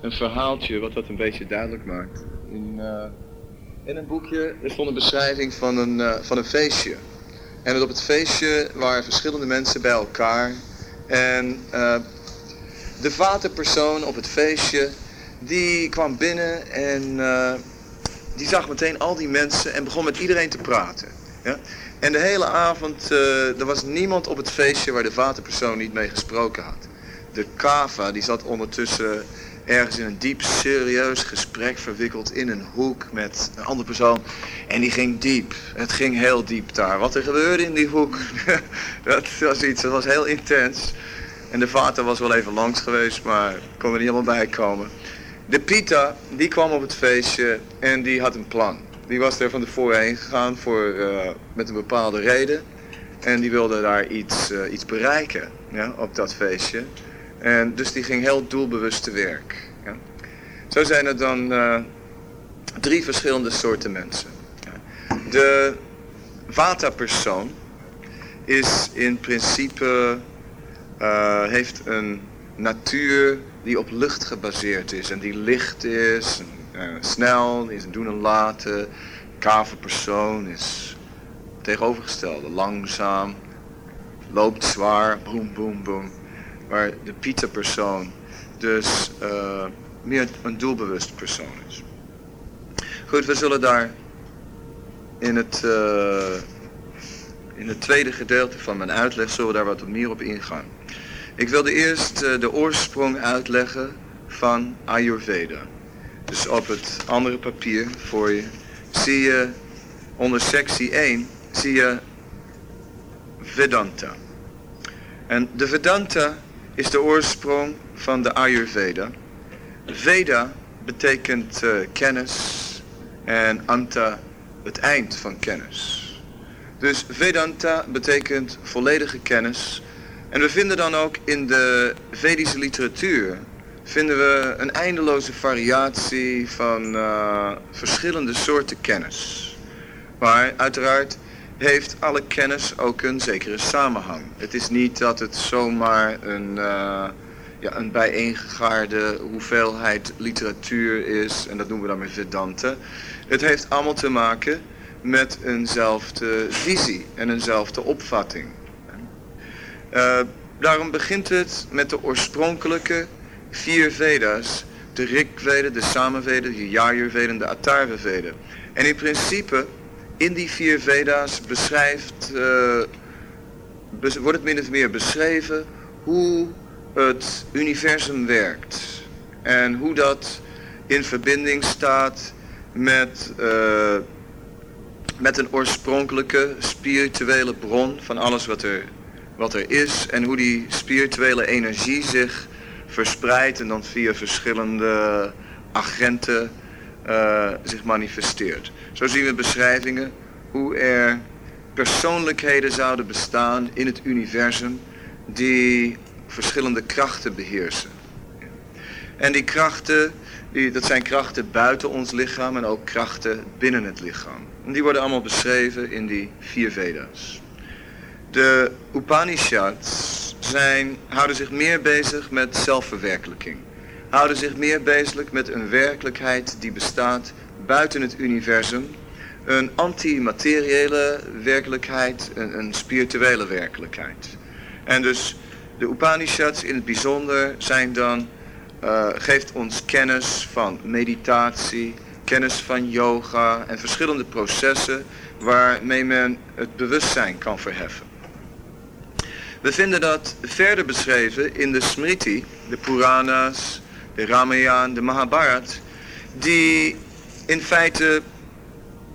Een verhaaltje wat dat een beetje duidelijk maakt. In, uh, in een boekje er stond een beschrijving van een, uh, van een feestje. En op het feestje waren verschillende mensen bij elkaar. En uh, de vaderpersoon op het feestje, die kwam binnen en die zag meteen al die mensen en begon met iedereen te praten. Ja? En de hele avond, er was niemand op het feestje waar de vaderpersoon niet mee gesproken had. De kava, die zat ondertussen ergens in een diep serieus gesprek verwikkeld in een hoek met een andere persoon. En die ging diep. Het ging heel diep daar. Wat er gebeurde in die hoek, dat was iets, dat was heel intens. En de vader was wel even langs geweest, maar kon er niet helemaal bij komen. De Pita, die kwam op het feestje en die had een plan. Die was er van tevoren heen gegaan voor, uh, met een bepaalde reden. En die wilde daar iets, uh, iets bereiken ja, op dat feestje. En dus die ging heel doelbewust te werk. Ja. Zo zijn er dan uh, drie verschillende soorten mensen. De Vata-persoon is in principe, heeft een natuur die op lucht gebaseerd is en die licht is, en, uh, snel, is een doen en laten. Kave persoon is tegenovergestelde, langzaam, loopt zwaar, boem, boem, boem. Maar de Pieter persoon dus uh, meer een doelbewust persoon is. Goed, we zullen daar in het, uh, in het tweede gedeelte van mijn uitleg zullen we daar wat meer op ingaan. Ik wilde eerst uh, de oorsprong uitleggen van Ayurveda. Dus op het andere papier voor je zie je onder sectie 1 zie je Vedanta. En de Vedanta is de oorsprong van de Ayurveda. Veda betekent uh, kennis en Anta het eind van kennis. Dus Vedanta betekent volledige kennis en we vinden dan ook in de Vedische literatuur vinden we een eindeloze variatie van uh, verschillende soorten kennis. Maar uiteraard heeft alle kennis ook een zekere samenhang. Het is niet dat het zomaar een, uh, ja, een bijeengegaarde hoeveelheid literatuur is en dat noemen we dan weer Vedanta. Het heeft allemaal te maken met eenzelfde visie en eenzelfde opvatting. Uh, daarom begint het met de oorspronkelijke vier Veda's. De Rigveda, de Samaveda, de Yajurveda en de Atharvaveda. En in principe, in die vier Veda's beschrijft, uh, wordt het min of meer beschreven hoe het universum werkt. En hoe dat in verbinding staat met, uh, met een oorspronkelijke spirituele bron van alles wat er wat er is en hoe die spirituele energie zich verspreidt en dan via verschillende agenten uh, zich manifesteert. Zo zien we beschrijvingen hoe er persoonlijkheden zouden bestaan in het universum die verschillende krachten beheersen. En die krachten, die, dat zijn krachten buiten ons lichaam en ook krachten binnen het lichaam. En die worden allemaal beschreven in die vier Veda's. De Upanishads zijn, houden zich meer bezig met zelfverwerkelijking. Houden zich meer bezig met een werkelijkheid die bestaat buiten het universum. Een antimateriële werkelijkheid, een, een spirituele werkelijkheid. En dus de Upanishads in het bijzonder zijn dan, uh, geeft ons kennis van meditatie, kennis van yoga en verschillende processen waarmee men het bewustzijn kan verheffen. We vinden dat verder beschreven in de Smriti, de Puranas, de Ramayana, de Mahabharata, die in feite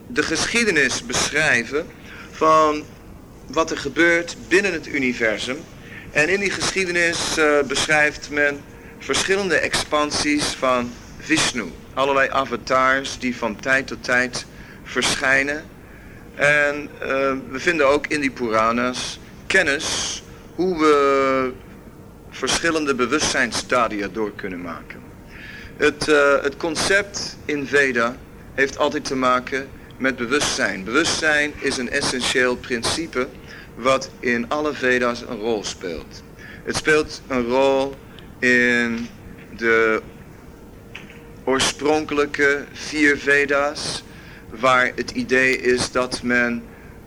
de geschiedenis beschrijven van wat er gebeurt binnen het universum. En in die geschiedenis uh, beschrijft men verschillende expansies van Vishnu. Allerlei avatars die van tijd tot tijd verschijnen. En uh, we vinden ook in die Puranas kennis hoe we verschillende bewustzijnstadia door kunnen maken. Het, uh, het concept in Veda heeft altijd te maken met bewustzijn. Bewustzijn is een essentieel principe wat in alle Veda's een rol speelt. Het speelt een rol in de oorspronkelijke vier Veda's, waar het idee is dat men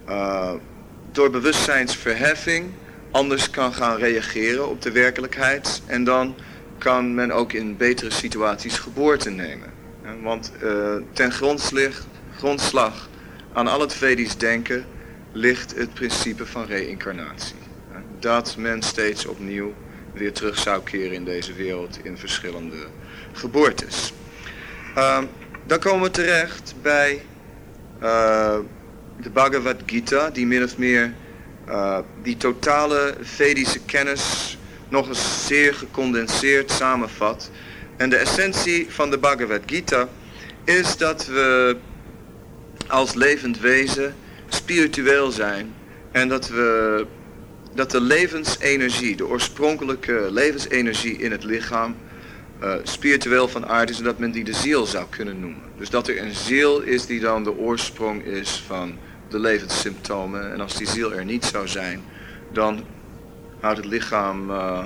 uh, door bewustzijnsverheffing anders kan gaan reageren op de werkelijkheid en dan kan men ook in betere situaties geboorte nemen. Want uh, ten grondslag aan al het Vedisch denken ligt het principe van reïncarnatie. Dat men steeds opnieuw weer terug zou keren in deze wereld in verschillende geboortes. Uh, dan komen we terecht bij uh, de Bhagavad Gita, die min of meer uh, die totale Vedische kennis nog eens zeer gecondenseerd samenvat. En de essentie van de Bhagavad Gita is dat we als levend wezen spiritueel zijn en dat we dat de levensenergie, de oorspronkelijke levensenergie in het lichaam uh, spiritueel van aard is dat men die de ziel zou kunnen noemen. Dus dat er een ziel is die dan de oorsprong is van de levenssymptomen. En als die ziel er niet zou zijn, dan houdt het lichaam, uh,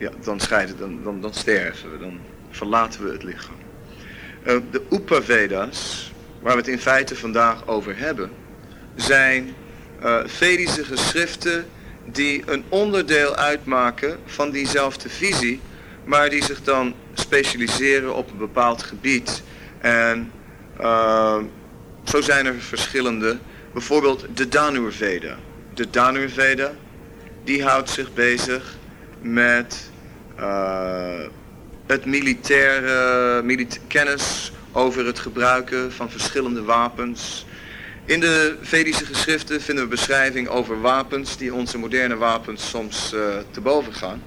ja, dan scheiden, dan, dan, dan sterven we, dan verlaten we het lichaam. Uh, de Upavedas, waar we het in feite vandaag over hebben, zijn uh, Vedische geschriften die een onderdeel uitmaken van diezelfde visie, maar die zich dan specialiseren op een bepaald gebied. En uh, zo zijn er verschillende, bijvoorbeeld de Danurveda. De Danurveda, die houdt zich bezig met het militaire milita kennis over het gebruiken van verschillende wapens. In de Vedische geschriften vinden we beschrijving over wapens die onze moderne wapens soms uh, te boven gaan.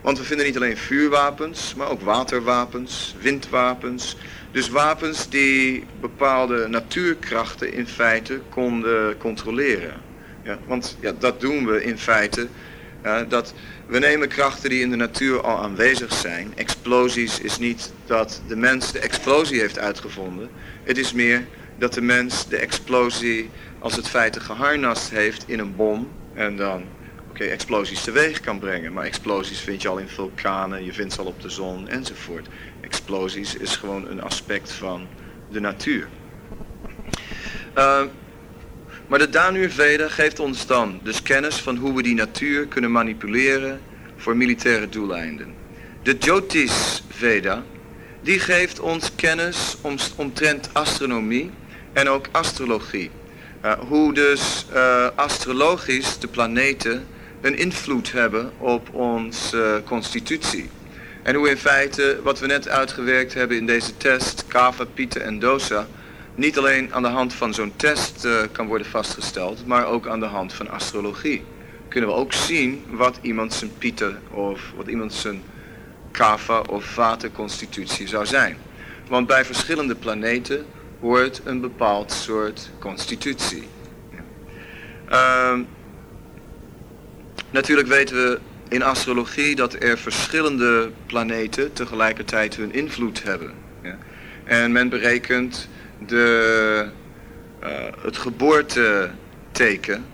Want we vinden niet alleen vuurwapens, maar ook waterwapens, windwapens. Dus wapens die bepaalde natuurkrachten in feite konden controleren. Ja, want ja, dat doen we in feite. Ja, dat we nemen krachten die in de natuur al aanwezig zijn. Explosies is niet dat de mens de explosie heeft uitgevonden. Het is meer dat de mens de explosie als het feite geharnast heeft in een bom. En dan oké, explosies teweeg kan brengen. Maar explosies vind je al in vulkanen, je vindt ze al op de zon enzovoort. Explosies is gewoon een aspect van de natuur. Uh, maar de Danur-Veda geeft ons dan dus kennis van hoe we die natuur kunnen manipuleren voor militaire doeleinden. De Jyotish-Veda, die geeft ons kennis om, omtrent astronomie en ook astrologie. Uh, hoe dus uh, astrologisch de planeten een invloed hebben op onze constitutie. En hoe in feite wat we net uitgewerkt hebben in deze test, kava, pita en dosa, niet alleen aan de hand van zo'n test uh, kan worden vastgesteld, maar ook aan de hand van astrologie. Kunnen we ook zien wat iemand zijn pita of wat iemand zijn kava of vatenconstitutie zou zijn. Want bij verschillende planeten hoort een bepaald soort constitutie. Uh, natuurlijk weten we in astrologie dat er verschillende planeten tegelijkertijd hun invloed hebben. En men berekent de, uh, het geboorteteken,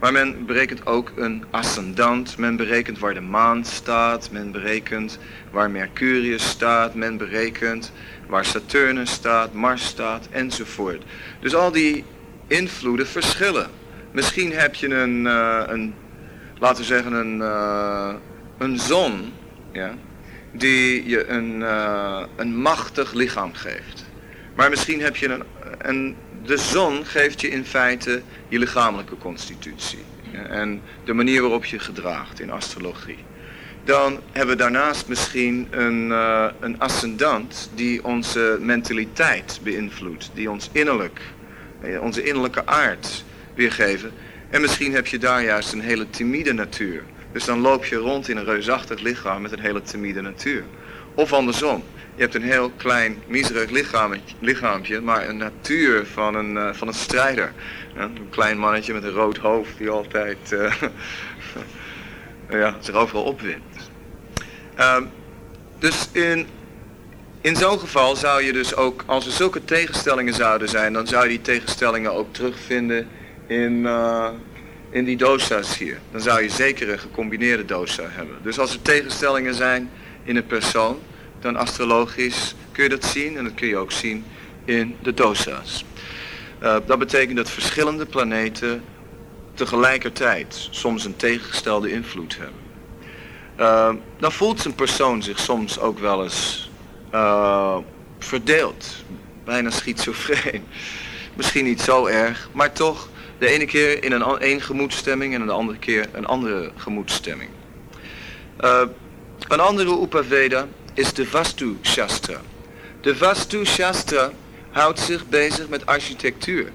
maar men berekent ook een ascendant, men berekent waar de maan staat, men berekent waar Mercurius staat, men berekent waar Saturnus staat, Mars staat enzovoort. Dus al die invloeden verschillen. Misschien heb je een, uh, een laten we zeggen, een, uh, een zon, ja, die je een, een machtig lichaam geeft. Maar misschien heb je een, een, de zon geeft je in feite je lichamelijke constitutie. En de manier waarop je gedraagt in astrologie. Dan hebben we daarnaast misschien een, uh, een ascendant die onze mentaliteit beïnvloedt. Die ons innerlijk, onze innerlijke aard weergeven. En misschien heb je daar juist een hele timide natuur. Dus dan loop je rond in een reusachtig lichaam met een hele timide natuur. Of andersom. Je hebt een heel klein, miserig lichaampje, maar een natuur van een, uh, van een strijder. Een klein mannetje met een rood hoofd die altijd uh, ja, zich overal opwint. Uh, dus in, in zo'n geval zou je dus ook, als er zulke tegenstellingen zouden zijn, dan zou je die tegenstellingen ook terugvinden in, uh, in die dosa's hier. Dan zou je zeker een gecombineerde dosa hebben. Dus als er tegenstellingen zijn in een persoon, dan astrologisch kun je dat zien en dat kun je ook zien in de dosa's. Uh, dat betekent dat verschillende planeten tegelijkertijd soms een tegengestelde invloed hebben. Uh, dan voelt een persoon zich soms ook wel eens uh, verdeeld, bijna schizofreen. Misschien niet zo erg, maar toch de ene keer in een, een gemoedstemming en de andere keer een andere gemoedstemming. Een andere Upaveda is de Vastu Shastra. De Vastu Shastra houdt zich bezig met architectuur.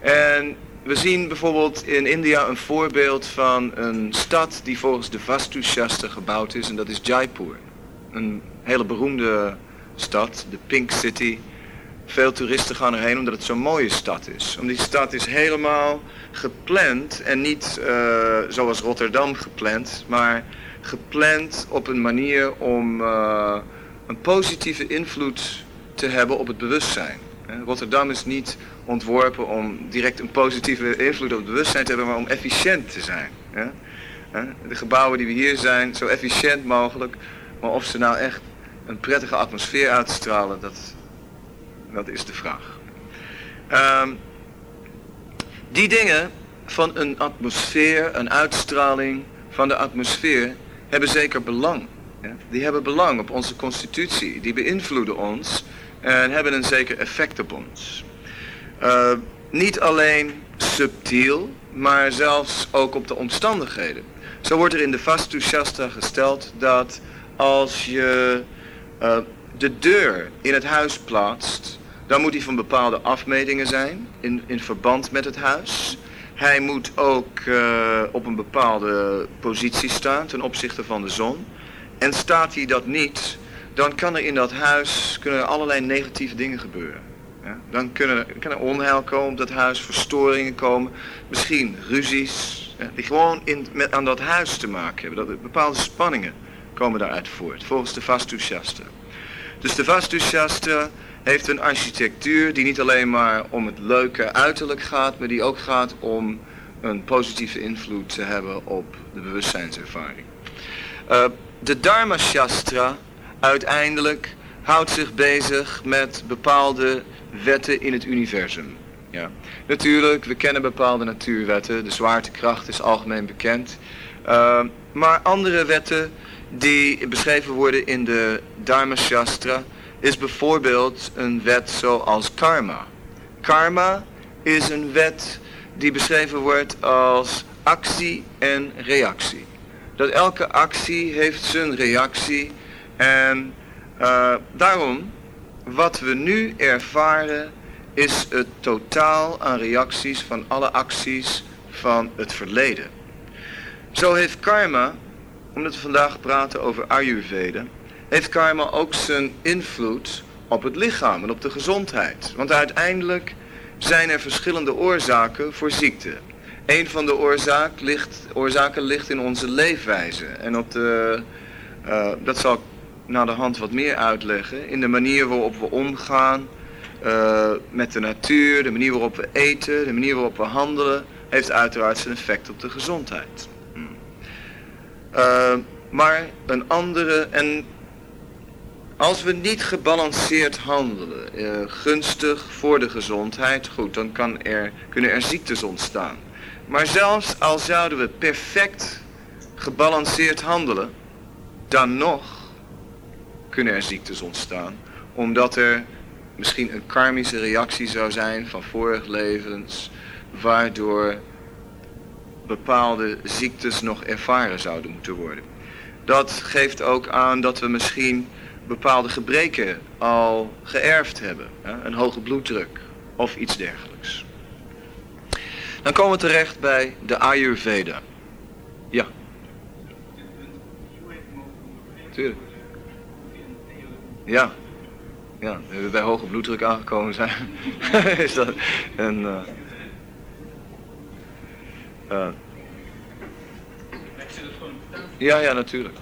En we zien bijvoorbeeld in India een voorbeeld van een stad die volgens de Vastu Shastra gebouwd is en dat is Jaipur. Een hele beroemde stad, de Pink City. Veel toeristen gaan erheen omdat het zo'n mooie stad is. Omdat die stad is helemaal gepland en niet uh, zoals Rotterdam gepland, maar gepland op een manier om uh, een positieve invloed te hebben op het bewustzijn. Rotterdam is niet ontworpen om direct een positieve invloed op het bewustzijn te hebben, maar om efficiënt te zijn. De gebouwen die we hier zijn, zo efficiënt mogelijk, maar of ze nou echt een prettige atmosfeer uitstralen, dat, dat is de vraag. Um, die dingen van een atmosfeer, een uitstraling van de atmosfeer, hebben zeker belang. Die hebben belang op onze constitutie, die beïnvloeden ons en hebben een zeker effect op ons. Uh, niet alleen subtiel, maar zelfs ook op de omstandigheden. Zo wordt er in de Vastu gesteld dat als je uh, de deur in het huis plaatst, dan moet die van bepaalde afmetingen zijn in, in verband met het huis. Hij moet ook uh, op een bepaalde positie staan ten opzichte van de zon. En staat hij dat niet, dan kan er in dat huis kunnen er allerlei negatieve dingen gebeuren. Ja? Dan kunnen, kan er onheil komen op dat huis, verstoringen komen, misschien ruzies, die gewoon in, met, aan dat huis te maken hebben. Dat bepaalde spanningen komen daaruit voort, volgens de Vastu Shastra. Dus de Vastu Shastra heeft een architectuur die niet alleen maar om het leuke uiterlijk gaat, maar die ook gaat om een positieve invloed te hebben op de bewustzijnservaring. Uh, de Dharma Shastra uiteindelijk houdt zich bezig met bepaalde wetten in het universum. Ja. Natuurlijk, we kennen bepaalde natuurwetten. De zwaartekracht is algemeen bekend. Uh, maar andere wetten die beschreven worden in de Dharma Shastra is bijvoorbeeld een wet zoals karma. Karma is een wet die beschreven wordt als actie en reactie. Dat elke actie heeft zijn reactie en uh, daarom, wat we nu ervaren, is het totaal aan reacties van alle acties van het verleden. Zo heeft karma, omdat we vandaag praten over Ayurveda, heeft karma ook zijn invloed op het lichaam en op de gezondheid. Want uiteindelijk zijn er verschillende oorzaken voor ziekte. Een van de oorzaak ligt, oorzaken ligt in onze leefwijze. En op de, uh, dat zal ik naar de hand wat meer uitleggen. In de manier waarop we omgaan uh, met de natuur, de manier waarop we eten, de manier waarop we handelen, heeft uiteraard zijn effect op de gezondheid. Uh, maar een andere, en als we niet gebalanceerd handelen, uh, gunstig voor de gezondheid, goed, dan kan er, kunnen er ziektes ontstaan. Maar zelfs al zouden we perfect gebalanceerd handelen, dan nog kunnen er ziektes ontstaan. Omdat er misschien een karmische reactie zou zijn van vorig levens, waardoor bepaalde ziektes nog ervaren zouden moeten worden. Dat geeft ook aan dat we misschien bepaalde gebreken al geërfd hebben. Een hoge bloeddruk of iets dergelijks. Dan komen we terecht bij de Ayurveda. Ja. Tuurlijk. Ja. Ja, we bij hoge bloeddruk aangekomen zijn. is dat een... Uh, uh, ja, ja, natuurlijk.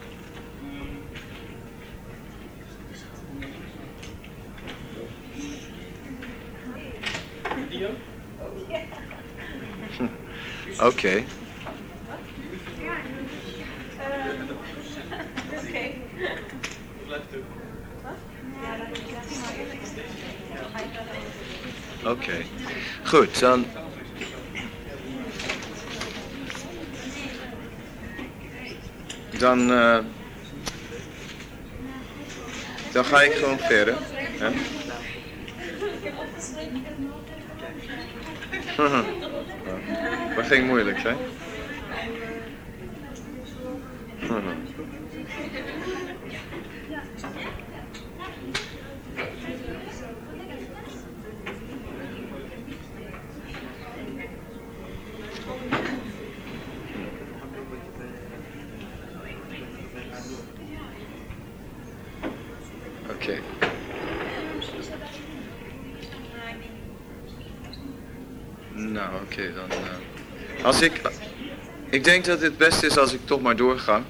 Oké. Oké, goed, dan... Dan, uh, dan ga ik gewoon verder. Hè? Dat ging moeilijk zijn. Oké. Nou, oké, dan... Uh, als ik... Ik denk dat het beste is als ik toch maar doorga.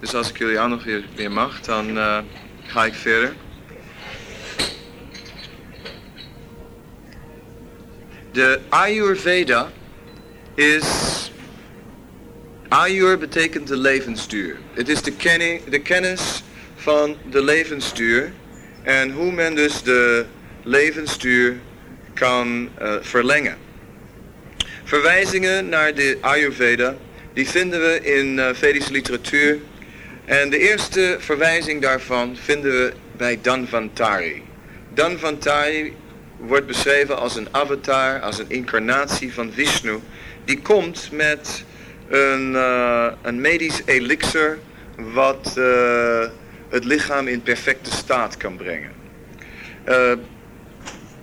Dus als ik jullie aan nog weer, weer mag, dan uh, ga ik verder. De Ayurveda is... Ayur betekent de levensduur. Het is de, de kennis van de levensduur en hoe men dus de levensduur kan uh, verlengen. Verwijzingen naar de Ayurveda, die vinden we in uh, Vedische literatuur. En de eerste verwijzing daarvan vinden we bij Danvantari. Danvantari wordt beschreven als een avatar, als een incarnatie van Vishnu. Die komt met een, uh, een medisch elixir wat het lichaam in perfecte staat kan brengen.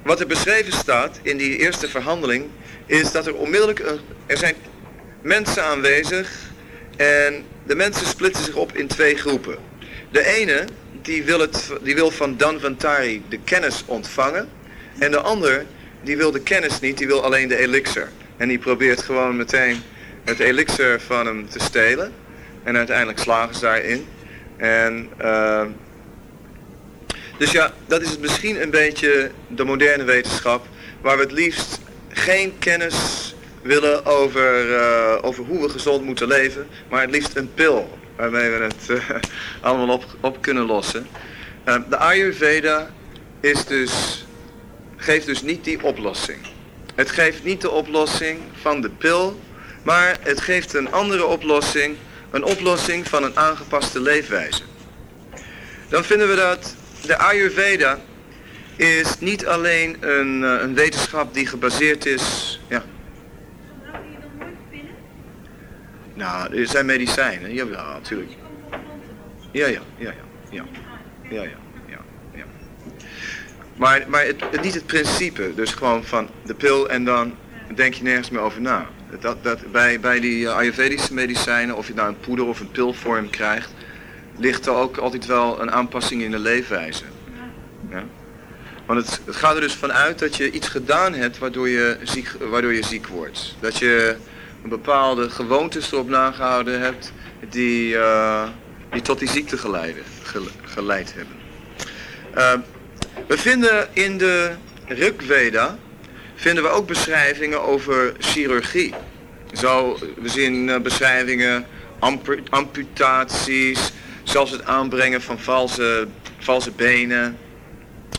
Wat er beschreven staat in die eerste verhandeling is dat er onmiddellijk, er zijn mensen aanwezig en de mensen splitsen zich op in twee groepen. De ene die wil, het, die wil van Danvantari de kennis ontvangen en de ander die wil de kennis niet, die wil alleen de elixir. En die probeert gewoon meteen het elixir van hem te stelen en uiteindelijk slagen ze daarin. En, uh, dus ja, dat is misschien een beetje de moderne wetenschap, waar we het liefst geen kennis willen over, uh, over hoe we gezond moeten leven, maar het liefst een pil waarmee we het uh, allemaal op, op kunnen lossen. Uh, de Ayurveda is dus, geeft dus niet die oplossing. Het geeft niet de oplossing van de pil, maar het geeft een andere oplossing een oplossing van een aangepaste leefwijze. Dan vinden we dat de Ayurveda is niet alleen een, eh, een wetenschap die gebaseerd is... Nou, er zijn medicijnen. Ja, natuurlijk. Ja, ja, ja, ja. Ja, ja, ja, ja. Maar, maar het, het, niet het principe. Dus gewoon van de pil en dan denk je nergens meer over na. Dat, dat, bij, bij die eh, Ayurvedische medicijnen, of je nou een poeder of een pilvorm krijgt, ligt er ook altijd wel een aanpassing in de leefwijze. Ja? Want het, het gaat er dus vanuit dat je iets gedaan hebt waardoor je ziek, waardoor je ziek wordt. Dat je bepaalde gewoontes erop nagehouden hebt die, uh, die tot die ziekte geleiden, geleid hebben. Uh, we vinden in de Rigveda vinden we ook beschrijvingen over chirurgie. Zo, we zien uh, beschrijvingen, amputaties, zelfs het aanbrengen van valse, valse benen.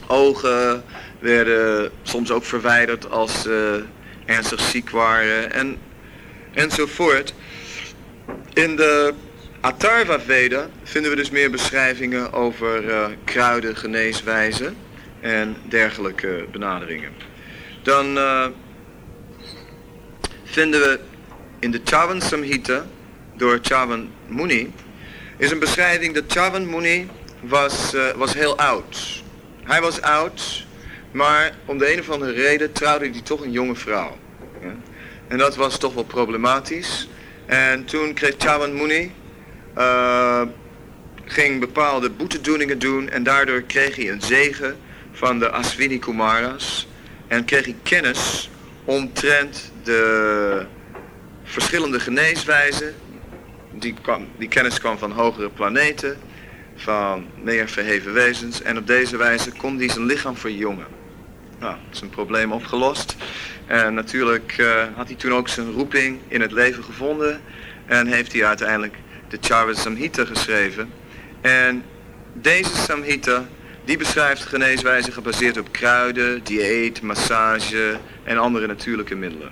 Ogen werden soms ook verwijderd als ze ernstig ziek waren en, enzovoort. In de Atharva Veda vinden we dus meer beschrijvingen over uh, kruiden, geneeswijzen en dergelijke benaderingen. Dan uh, vinden we in de Chavan Samhita door Chavan Muni is een beschrijving dat Chavan Muni was, uh, was heel oud. Hij was oud, maar om de een of andere reden trouwde hij toch een jonge vrouw. En dat was toch wel problematisch. En toen kreeg Chavan Muni, uh, ging bepaalde boetedoeningen doen en daardoor kreeg hij een zegen van de Aswini Kumaras. En kreeg hij kennis omtrent de verschillende geneeswijzen. Die, kwam, die kennis kwam van hogere planeten, van meer verheven wezens. En op deze wijze kon hij zijn lichaam verjongen. Nou, zijn probleem opgelost. En natuurlijk uh, had hij toen ook zijn roeping in het leven gevonden. En heeft hij uiteindelijk de Charved Samhita geschreven. En deze Samhita die beschrijft geneeswijzen gebaseerd op kruiden, dieet, massage en andere natuurlijke middelen.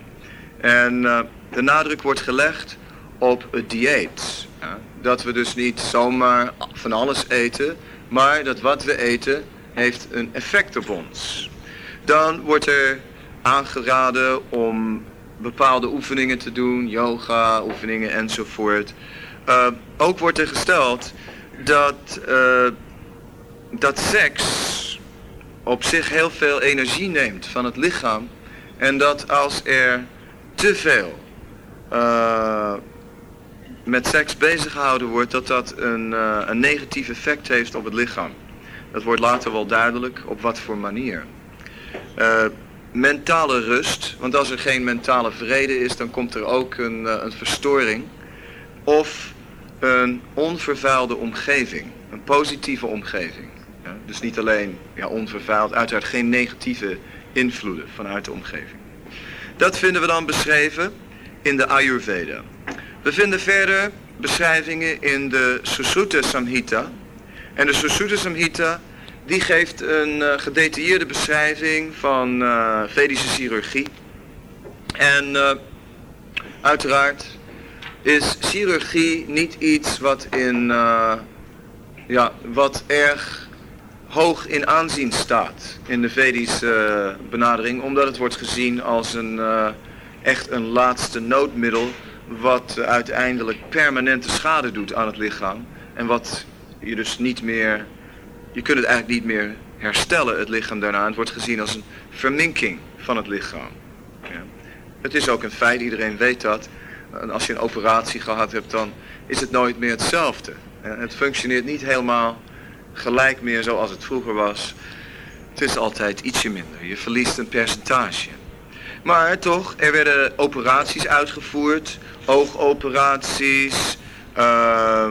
En uh, de nadruk wordt gelegd op het dieet. Dat we dus niet zomaar van alles eten, maar dat wat we eten heeft een effect op ons. Dan wordt er aangeraden om bepaalde oefeningen te doen, yoga oefeningen enzovoort. Uh, ook wordt er gesteld dat, uh, dat seks op zich heel veel energie neemt van het lichaam. En dat als er te veel uh, met seks bezig gehouden wordt, dat dat een, een negatief effect heeft op het lichaam. Dat wordt later wel duidelijk op wat voor manier. Uh, mentale rust, want als er geen mentale vrede is, dan komt er ook een, een verstoring. Of een onvervuilde omgeving, een positieve omgeving. Ja, dus niet alleen ja, onvervuild, uiteraard geen negatieve invloeden vanuit de omgeving. Dat vinden we dan beschreven in de Ayurveda. We vinden verder beschrijvingen in de Susutta Samhita. En de Susutta Samhita die geeft een uh, gedetailleerde beschrijving van uh, Vedische chirurgie. En uh, uiteraard is chirurgie niet iets wat, in, ja, wat erg hoog in aanzien staat in de Vedische benadering, omdat het wordt gezien als een, echt een laatste noodmiddel wat uiteindelijk permanente schade doet aan het lichaam en wat je dus niet meer, je kunt het eigenlijk niet meer herstellen, het lichaam daarna. Het wordt gezien als een verminking van het lichaam. Ja. Het is ook een feit, iedereen weet dat. Als je een operatie gehad hebt, dan is het nooit meer hetzelfde. Het functioneert niet helemaal gelijk meer zoals het vroeger was. Het is altijd ietsje minder. Je verliest een percentage. Maar toch, er werden operaties uitgevoerd. Oogoperaties. Uh,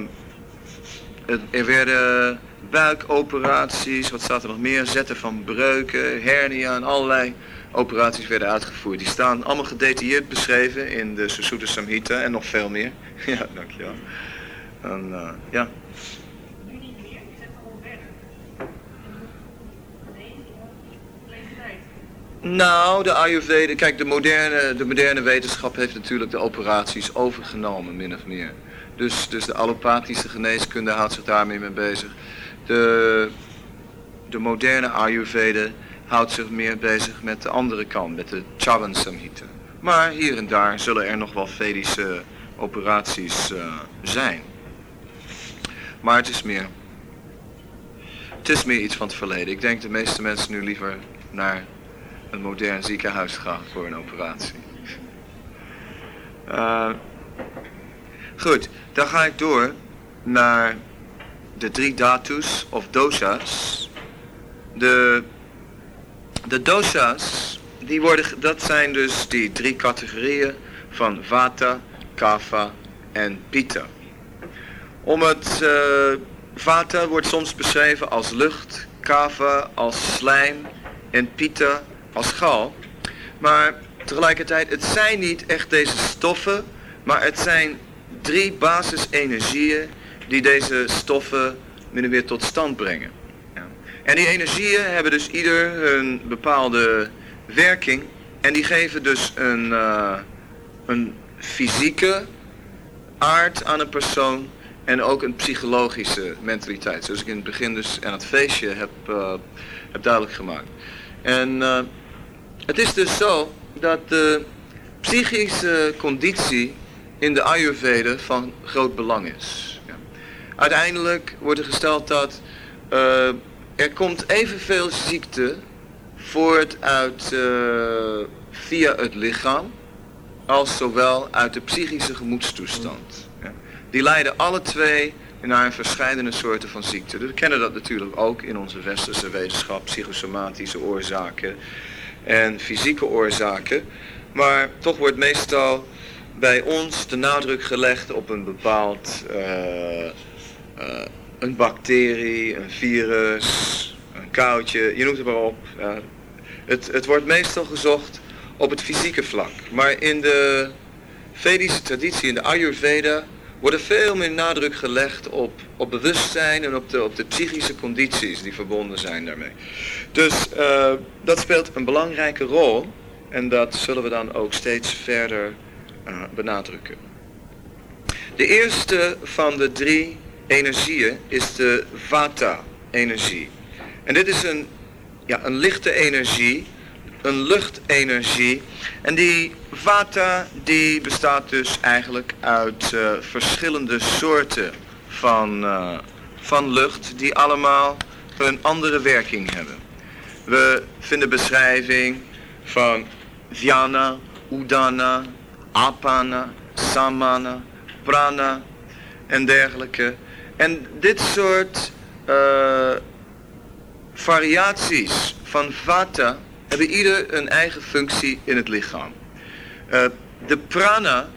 er werden buikoperaties. Wat staat er nog meer? Zetten van breuken, hernia en allerlei operaties werden uitgevoerd. Die staan allemaal gedetailleerd beschreven in de Susuta Samhita en nog veel meer. ja, dankjewel. En, uh, ja. Nou, de Ayurveda, kijk, de moderne, de moderne wetenschap heeft natuurlijk de operaties overgenomen, min of meer. Dus, dus de allopathische geneeskunde houdt zich daarmee mee bezig. De, de moderne Ayurveda houdt zich meer bezig met de andere kant, met de Chavan Samhita. Maar hier en daar zullen er nog wel Vedische operaties uh, zijn. Maar het is meer... Het is meer iets van het verleden. Ik denk de meeste mensen nu liever naar een modern ziekenhuis gaan voor een operatie. Uh, goed, dan ga ik door naar de drie datus of dosa's. De de dosa's, die worden, dat zijn dus die drie categorieën van vata, kapha en pitta. Om het uh, vata wordt soms beschreven als lucht, kava als slijm en pitta als gal. Maar tegelijkertijd, het zijn niet echt deze stoffen, maar het zijn drie basisenergieën die deze stoffen min weer tot stand brengen. En die energieën hebben dus ieder een bepaalde werking. En die geven dus een, uh, een fysieke aard aan een persoon. En ook een psychologische mentaliteit. Zoals ik in het begin dus aan het feestje heb, uh, heb duidelijk gemaakt. En uh, het is dus zo dat de psychische conditie in de Ayurveda van groot belang is. Uiteindelijk wordt er gesteld dat er komt evenveel ziekte voort uit uh, via het lichaam als zowel uit de psychische gemoedstoestand. Die leiden alle twee naar verschillende soorten van ziekte. We kennen dat natuurlijk ook in onze westerse wetenschap, psychosomatische oorzaken en fysieke oorzaken. Maar toch wordt meestal bij ons de nadruk gelegd op een bepaald uh, uh, een bacterie, een virus, een koudje, je noemt het maar op. het, het wordt meestal gezocht op het fysieke vlak. Maar in de Vedische traditie, in de Ayurveda, wordt er veel meer nadruk gelegd op, op bewustzijn en op de, op de psychische condities die verbonden zijn daarmee. Dus uh, dat speelt een belangrijke rol en dat zullen we dan ook steeds verder uh, benadrukken. De eerste van de drie energieën is de vata-energie. En dit is een, ja, een lichte energie, een luchtenergie. En die vata die bestaat dus eigenlijk uit uh, verschillende soorten van, uh, van lucht die allemaal een andere werking hebben. We vinden beschrijving van Dhyana, Udana, Apana, Samana, Prana en dergelijke. En dit soort uh, variaties van vata hebben ieder een eigen functie in het lichaam. Uh, de prana,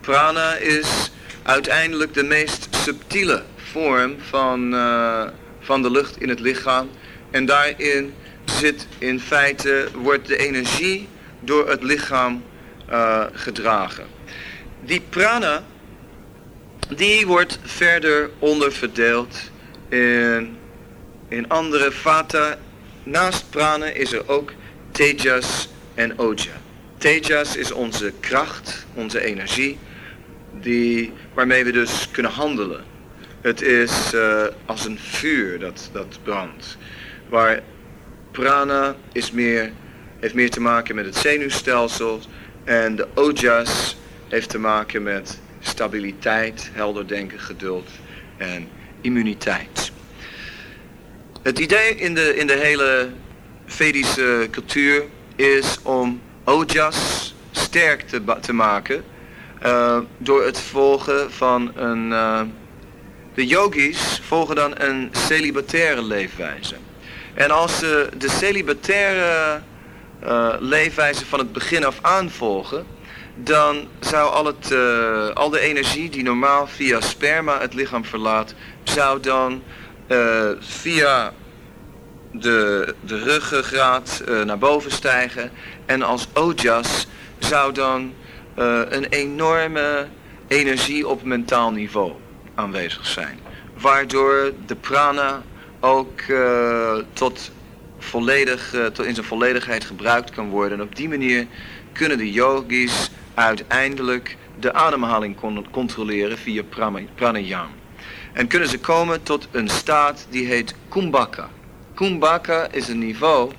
prana is uiteindelijk de meest subtiele vorm van, uh, van de lucht in het lichaam. En daarin zit in feite, wordt de energie door het lichaam gedragen. Die prana die wordt verder onderverdeeld in, in andere vata. Naast prana is er ook tejas en oja. Tejas is onze kracht, onze energie, die, waarmee we dus kunnen handelen. Het is uh, als een vuur dat, dat brandt. Waar prana is meer, heeft meer te maken met het zenuwstelsel en de ojas heeft te maken met stabiliteit, helder denken, geduld en immuniteit. Het idee in de, in de hele Vedische cultuur is om ojas sterk te, te maken uh, door het volgen van een... Uh, de yogis volgen dan een celibataire leefwijze. En als ze de celibataire uh, leefwijze van het begin af aan volgen, dan zou al, het, uh, al de energie die normaal via sperma het lichaam verlaat, zou dan uh, via de, de ruggengraat uh, naar boven stijgen. En als ojas zou dan een enorme energie op mentaal niveau aanwezig zijn. Waardoor de prana ook tot volledig, tot in zijn volledigheid gebruikt kan worden. En op die manier kunnen de yogis uiteindelijk de ademhaling controleren via pranayama. En kunnen ze komen tot een staat die heet kumbhaka. Kumbhaka is een niveau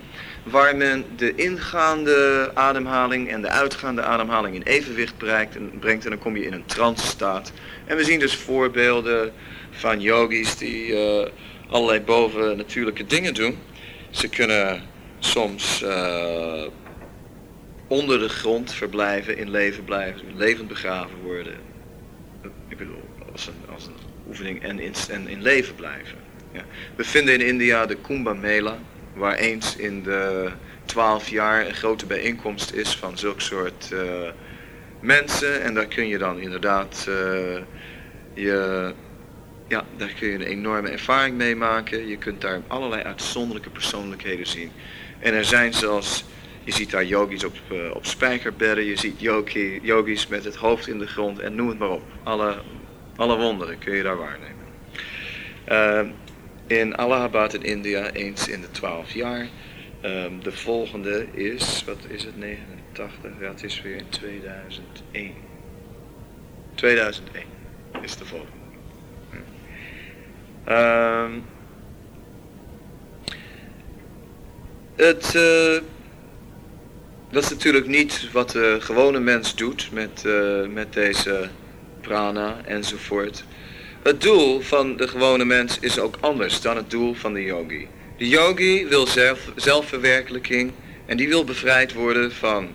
waar men de ingaande ademhaling en de uitgaande ademhaling in evenwicht bereikt en brengt en dan kom je in een trance staat. En we zien dus voorbeelden van yogis die uh, allerlei bovennatuurlijke dingen doen. Ze kunnen soms uh, onder de grond verblijven, in leven blijven, levend begraven worden. Ik bedoel, als een, als een oefening en in, en in leven blijven. Ja. We vinden in India de Kumbh Mela, waar eens in de twaalf jaar een grote bijeenkomst is van zulk soort uh, mensen. En daar kun je dan inderdaad uh, je, ja, daar kun je een enorme ervaring mee maken. Je kunt daar allerlei uitzonderlijke persoonlijkheden zien. En er zijn zelfs je ziet daar yogis op, uh, op spijkerbedden, je ziet yogi, yogis met het hoofd in de grond en noem het maar op. Alle, alle wonderen kun je daar waarnemen. Uh, in Allahabad in India eens in de 12 jaar. Um, de volgende is, wat is het, 89? Ja, het is weer in 2001. 2001 is de volgende. Um, het... Uh, dat is natuurlijk niet wat de gewone mens doet met, uh, met deze prana enzovoort. Het doel van de gewone mens is ook anders dan het doel van de yogi. De yogi wil zelf, zelfverwerkelijking en die wil bevrijd worden van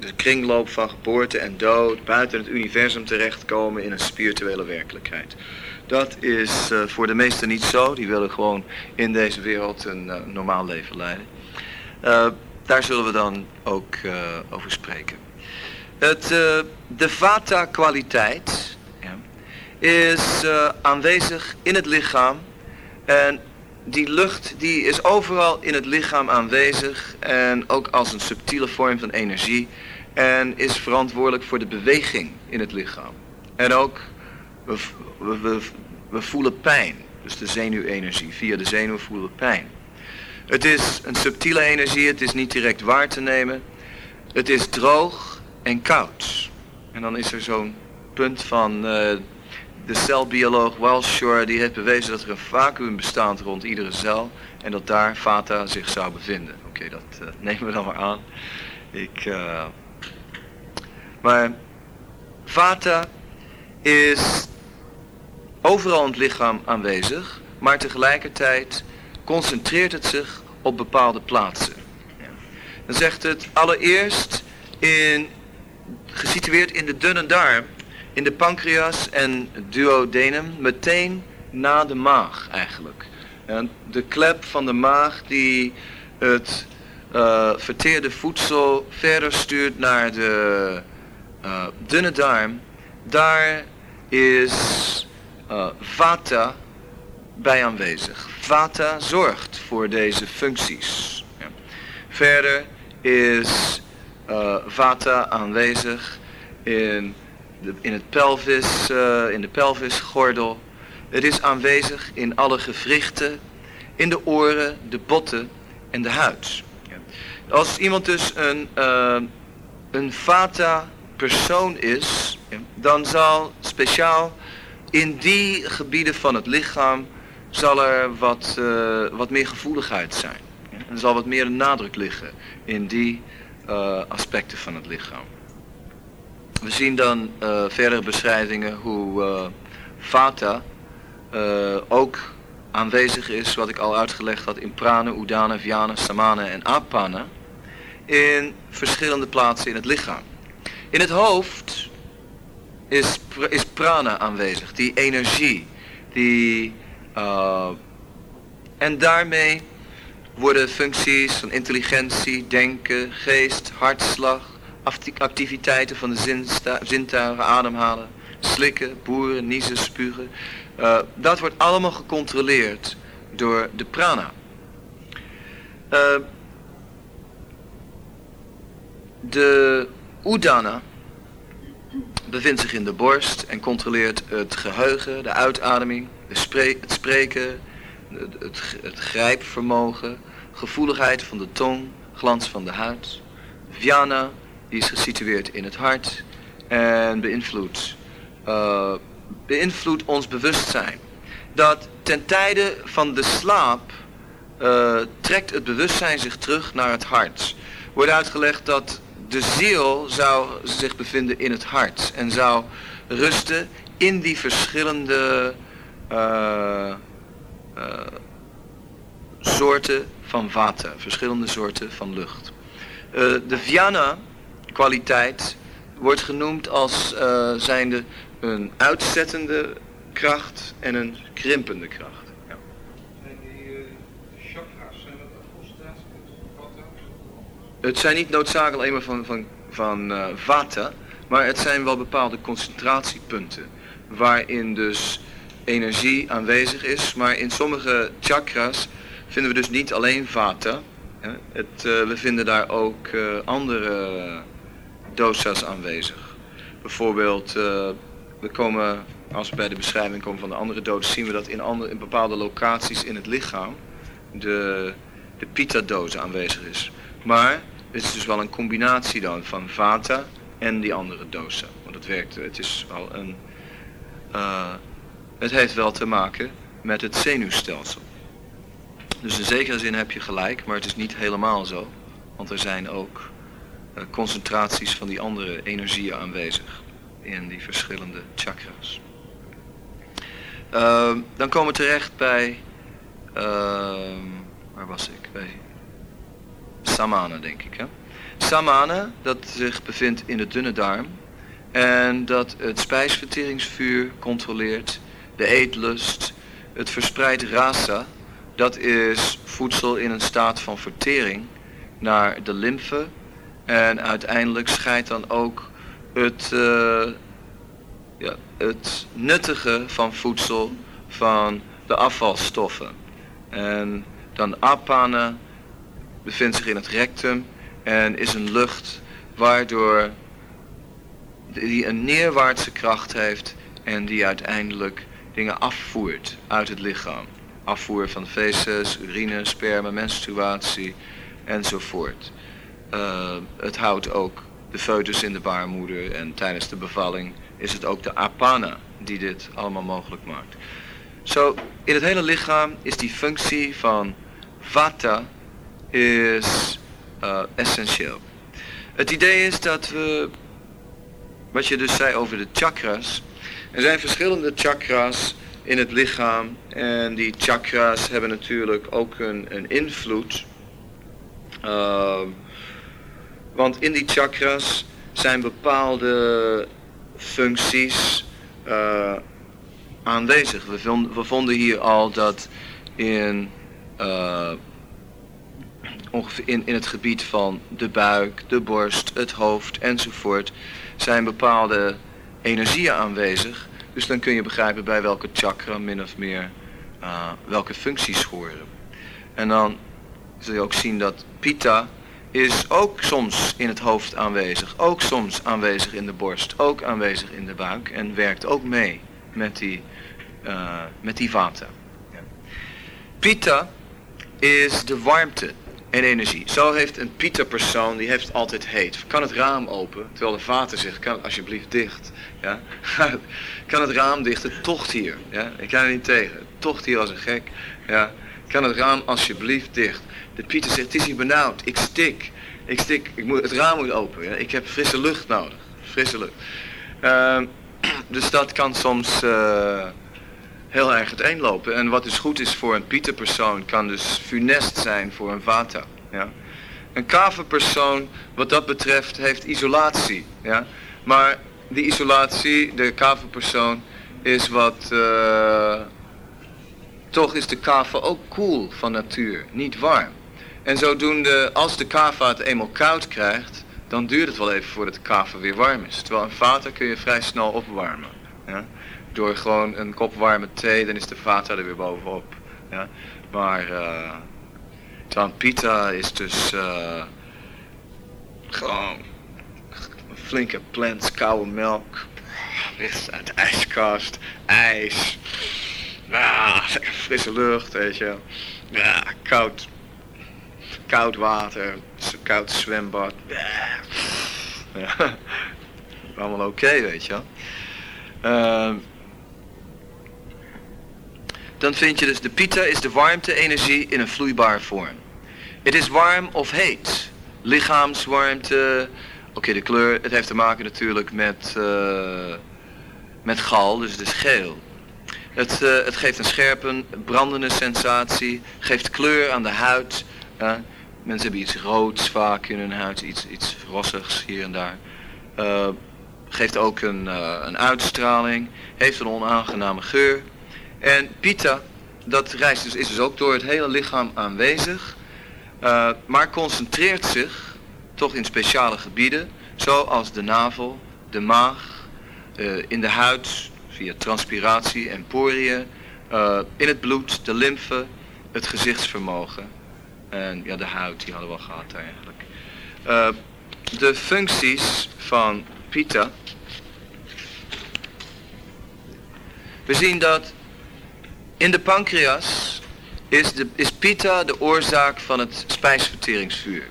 de kringloop van geboorte en dood, buiten het universum terechtkomen in een spirituele werkelijkheid. Dat is uh, voor de meesten niet zo. Die willen gewoon in deze wereld een uh, normaal leven leiden. Daar zullen we dan ook uh, over spreken. Het, uh, de vata-kwaliteit ja, is uh, aanwezig in het lichaam. En die lucht die is overal in het lichaam aanwezig. En ook als een subtiele vorm van energie. En is verantwoordelijk voor de beweging in het lichaam. En ook we, we, we voelen pijn. Dus de zenuwenergie. Via de zenuw voelen we pijn. Het is een subtiele energie, het is niet direct waar te nemen. Het is droog en koud. En dan is er zo'n punt van uh, de celbioloog Walshore, die heeft bewezen dat er een vacuüm bestaat rond iedere cel en dat daar Vata zich zou bevinden. Oké, dat uh, nemen we dan maar aan. Ik, uh... Maar Vata is overal in het lichaam aanwezig, maar tegelijkertijd concentreert het zich op bepaalde plaatsen. Dan zegt het allereerst in, gesitueerd in de dunne darm, in de pancreas en duodenum, meteen na de maag eigenlijk. En de klep van de maag die het uh, verteerde voedsel verder stuurt naar de uh, dunne darm, daar is uh, vata bij aanwezig. Vata zorgt voor deze functies. Ja. Verder is uh, vata aanwezig in, de, in, het pelvis, uh, in de pelvisgordel. Het is aanwezig in alle gewrichten, in de oren, de botten en de huid. Ja. Als iemand dus een, uh, een vata persoon is, dan zal speciaal in die gebieden van het lichaam zal er wat, uh, wat meer gevoeligheid zijn. Er zal wat meer nadruk liggen in die uh, aspecten van het lichaam. We zien dan uh, verdere beschrijvingen hoe Vata ook aanwezig is, wat ik al uitgelegd had, in prana, udana, vyana, samana en apana. In verschillende plaatsen in het lichaam. In het hoofd is, is prana aanwezig, die energie, die... Uh, en daarmee worden functies van intelligentie, denken, geest, hartslag, activiteiten van de zintuigen, ademhalen, slikken, boeren, niezen, spugen. Uh, dat wordt allemaal gecontroleerd door de prana. Uh, de udana bevindt zich in de borst en controleert het geheugen, de uitademing, het spreken, het, het, grijpvermogen, gevoeligheid van de tong, glans van de huid. Vyana, die is gesitueerd in het hart en beïnvloedt, uh, ons bewustzijn. Dat ten tijde van de slaap uh, trekt het bewustzijn zich terug naar het hart. Wordt uitgelegd dat de ziel zou zich bevinden in het hart en zou rusten in die verschillende uh, uh, soorten van water, verschillende soorten van lucht. Uh, de Viana kwaliteit wordt genoemd als zijnde een uitzettende kracht en een krimpende kracht. Het zijn niet noodzakelijk alleen maar van, van, van vata, maar het zijn wel bepaalde concentratiepunten. Waarin dus energie aanwezig is. Maar in sommige chakras vinden we dus niet alleen vata. Het, uh, we vinden daar ook uh, andere dosas aanwezig. Bijvoorbeeld, we komen, als we bij de beschrijving komen van de andere dosas, zien we dat in, andere, in bepaalde locaties in het lichaam de, de pita-dosa aanwezig is. Maar het is dus wel een combinatie dan van vata en die andere dosa. Want het werkt, het is wel een... Het heeft wel te maken met het zenuwstelsel. Dus in zekere zin heb je gelijk, maar het is niet helemaal zo. Want er zijn ook uh, concentraties van die andere energieën aanwezig in die verschillende chakras. Uh, dan komen we terecht bij, ehm, waar was ik? Bij samana, denk ik. Hè? Samana, dat zich bevindt in de dunne darm en dat het spijsverteringsvuur controleert, de eetlust, het verspreidt rasa, dat is voedsel in een staat van vertering naar de lymfe. En uiteindelijk scheidt dan ook het, uh, ja, het nuttige van voedsel van de afvalstoffen. En dan apana, bevindt zich in het rectum en is een lucht waardoor die een neerwaartse kracht heeft en die uiteindelijk dingen afvoert uit het lichaam. Afvoer van feces, urine, sperma, menstruatie enzovoort. Uh, het houdt ook de foetus in de baarmoeder en tijdens de bevalling is het ook de apana die dit allemaal mogelijk maakt. Zo, in het hele lichaam is die functie van vata is uh, essentieel. Het idee is dat we, wat je dus zei over de chakras, er zijn verschillende chakras in het lichaam en die chakras hebben natuurlijk ook een, een invloed. Uh, want in die chakras zijn bepaalde functies uh, aanwezig. We vonden, hier al dat in, uh, ongeveer in, in het gebied van de buik, de borst, het hoofd enzovoort zijn bepaalde energieën aanwezig. Dus dan kun je begrijpen bij welke chakra min of meer uh, welke functies horen. En dan zul je ook zien dat Pitta is ook soms in het hoofd aanwezig, ook soms aanwezig in de borst, ook aanwezig in de buik en werkt ook mee met die, uh, met die vaten. Ja. Pitta is de warmte en energie. Zo heeft een Pitta persoon, die heeft altijd heet. Kan het raam open, terwijl de vaten zegt, kan het alsjeblieft dicht. Ja? kan het raam dicht, het tocht hier. Ja? Ik kan er niet tegen, het tocht hier als een gek. Ja? Kan het raam alsjeblieft dicht. De Pieter zegt, het is hier benauwd, ik stik. Ik stik, ik moet, het raam moet open. Ja? Ik heb frisse lucht nodig. Frisse lucht. Dus dat kan soms uh, heel erg uiteenlopen. En wat dus goed is voor een Pieter-persoon, kan dus funest zijn voor een Vata. Ja? Een Kava-persoon, wat dat betreft, heeft isolatie. Ja? Maar die isolatie, de Kava-persoon, is wat... Uh, toch is de kava ook koel van natuur, niet warm. En zodoende, als de kava het eenmaal koud krijgt, dan duurt het wel even voordat de kava weer warm is. Terwijl een vata kun je vrij snel opwarmen. Ja? Door gewoon een kop warme thee, dan is de vata er weer bovenop. Ja? Maar uh, dan pita is dus uh, gewoon flinke plant, koude melk. uit de ijskast, ijs. Frisse lucht, weet je. Koud koud water, koud zwembad. Ja. Allemaal oké, weet je. Uh, dan vind je dus de pita is de warmte-energie in een vloeibare vorm. Het is warm of heet. Lichaamswarmte. Oké, de kleur, het heeft te maken natuurlijk met, uh, met gal, dus het is geel. Het, uh, het geeft een scherpe, brandende sensatie, geeft kleur aan de huid. Mensen hebben iets roods vaak in hun huid, iets, iets rossigs hier en daar. Uh, geeft ook een, een uitstraling, heeft een onaangename geur. En pita, dat reist dus, is dus ook door het hele lichaam aanwezig, uh, maar concentreert zich toch in speciale gebieden, zoals de navel, de maag, in de huid via transpiratie en poriën, in het bloed, de lymfe, het gezichtsvermogen. En ja, de huid, die hadden we al gehad eigenlijk. De functies van Pita. We zien dat in de pancreas is, de, is Pita de oorzaak van het spijsverteringsvuur.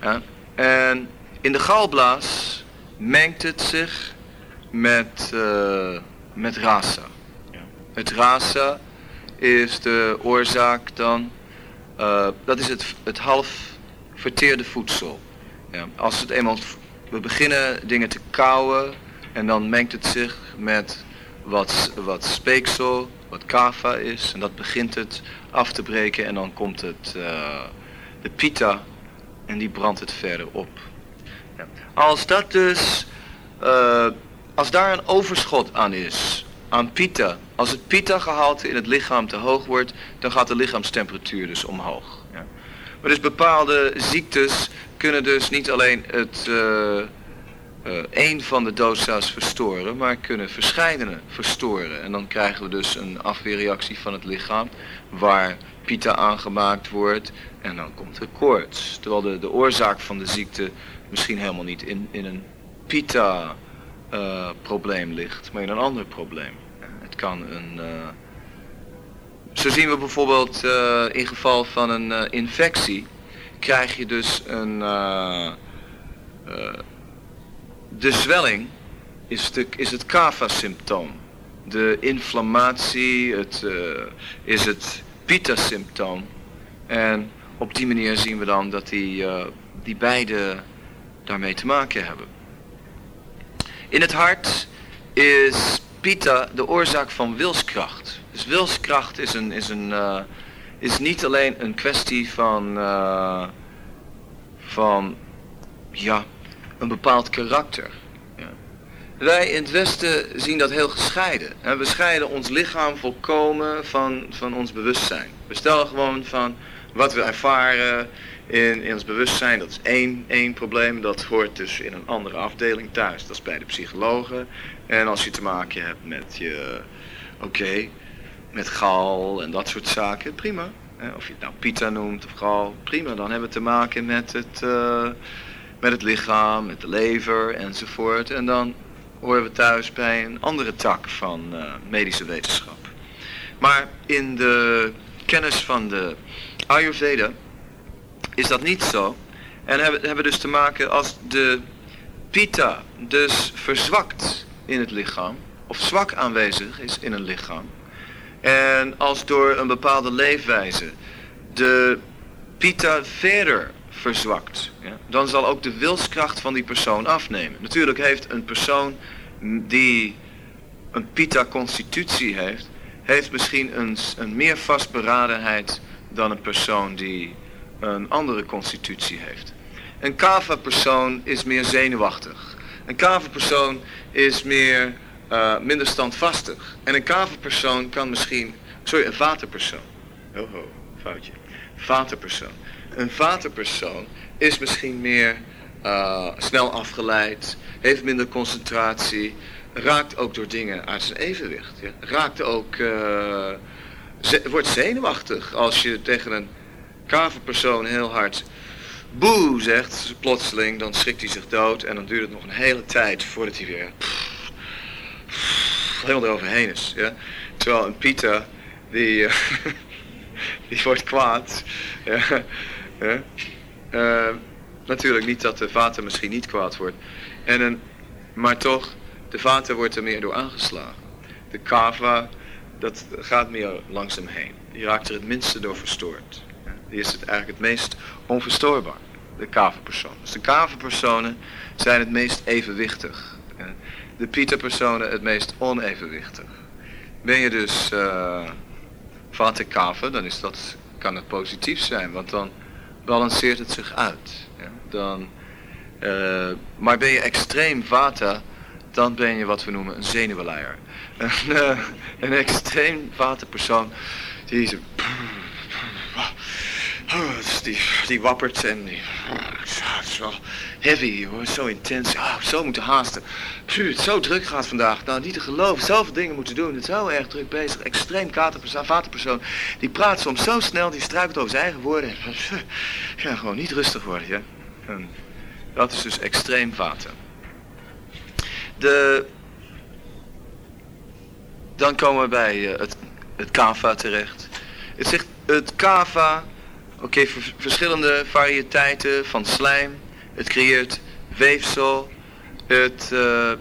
Ja? En in de galblaas mengt het zich met, uh, met rasa. Ja. Het rasa is de oorzaak dan uh, dat is het, het half verteerde voedsel. Ja, als het eenmaal, we beginnen dingen te kauwen en dan mengt het zich met wat, wat speeksel, wat kava is. En dat begint het af te breken en dan komt het, uh, de pita en die brandt het verder op. Als dat dus, uh, als daar een overschot aan is, aan pita. Als het pita-gehalte in het lichaam te hoog wordt, dan gaat de lichaamstemperatuur dus omhoog. Ja. Maar dus bepaalde ziektes kunnen dus niet alleen het, uh, uh, een van de dosa's verstoren, maar kunnen verscheidene verstoren. En dan krijgen we dus een afweerreactie van het lichaam, waar pita aangemaakt wordt en dan komt er koorts. Terwijl de, de oorzaak van de ziekte misschien helemaal niet in, in een pita uh, probleem ligt, maar in een ander probleem. Het kan een... Uh, zo zien we bijvoorbeeld in geval van een infectie, krijg je dus een... de zwelling is, is het kava-symptoom. De inflammatie het, is het pita-symptoom. En op die manier zien we dan dat die, die beide daarmee te maken hebben. In het hart is Pita de oorzaak van wilskracht. Dus wilskracht is, een, is, een, uh, is niet alleen een kwestie van, uh, van ja, een bepaald karakter. Ja. Wij in het Westen zien dat heel gescheiden. En we scheiden ons lichaam volkomen van, van ons bewustzijn. We stellen gewoon van wat we ervaren, in, in ons bewustzijn. Dat is één, één probleem. Dat hoort dus in een andere afdeling thuis. Dat is bij de psychologen. En als je te maken hebt met je, oké, met gal en dat soort zaken, prima. Of je het nou pita noemt of gal, prima. Dan hebben we te maken met het, uh, met het lichaam, met de lever enzovoort. En dan horen we thuis bij een andere tak van uh, medische wetenschap. Maar in de kennis van de Ayurveda is dat niet zo. En hebben, hebben dus te maken als de pita dus verzwakt in het lichaam, of zwak aanwezig is in een lichaam. En als door een bepaalde leefwijze de pita verder verzwakt, ja, dan zal ook de wilskracht van die persoon afnemen. Natuurlijk heeft een persoon die een pita-constitutie heeft, heeft misschien een, een meer vastberadenheid dan een persoon die een andere constitutie heeft. Een kava-persoon is meer zenuwachtig. Een kava-persoon is meer, uh, minder standvastig. En een kava-persoon kan misschien... Sorry, een vaterpersoon. Oh, oh, foutje. Vaterpersoon. Een vaterpersoon is misschien meer uh, snel afgeleid, heeft minder concentratie, raakt ook door dingen uit zijn evenwicht. Ja? Raakt ook, uh, ze wordt zenuwachtig als je tegen een kavenpersoon heel hard boe zegt, plotseling, dan schrikt hij zich dood en dan duurt het nog een hele tijd voordat hij weer helemaal eroverheen is. Ja? Terwijl een Pieter, die, uh, die wordt kwaad. Ja? Uh, natuurlijk niet dat de vater misschien niet kwaad wordt. En een, maar toch, de vater wordt er meer door aangeslagen. De kava, dat gaat meer langzaam heen. Die raakt er het minste door verstoord die is het eigenlijk het meest onverstoorbaar. De kavenpersonen. Dus de kavenpersonen zijn het meest evenwichtig. De Pieter-personen het meest onevenwichtig. Ben je dus uh, vaten kaven, dan is dat, kan het positief zijn, want dan balanceert het zich uit. Ja? Dan, uh, maar ben je extreem vata, dan ben je wat we noemen een zenuwleier. Een, uh, een extreem vatenpersoon, die is Oh, die, wappert en die, het is wel heavy hoor, zo intens. Oh, zo moeten haasten. Puh, het zo druk gaat vandaag. Nou, niet te geloven, zoveel dingen moeten doen. Het is zo erg druk bezig. Extreem vaterpersoon. Die praat soms zo snel, die struikelt over zijn eigen woorden. Ja, gewoon niet rustig worden, ja. Dat is dus extreem vaten. De... Dan komen we bij uh, het, het kava terecht. Het zegt, het kava Oké, verschillende variëteiten van slijm. Het creëert weefsel. Het, uh,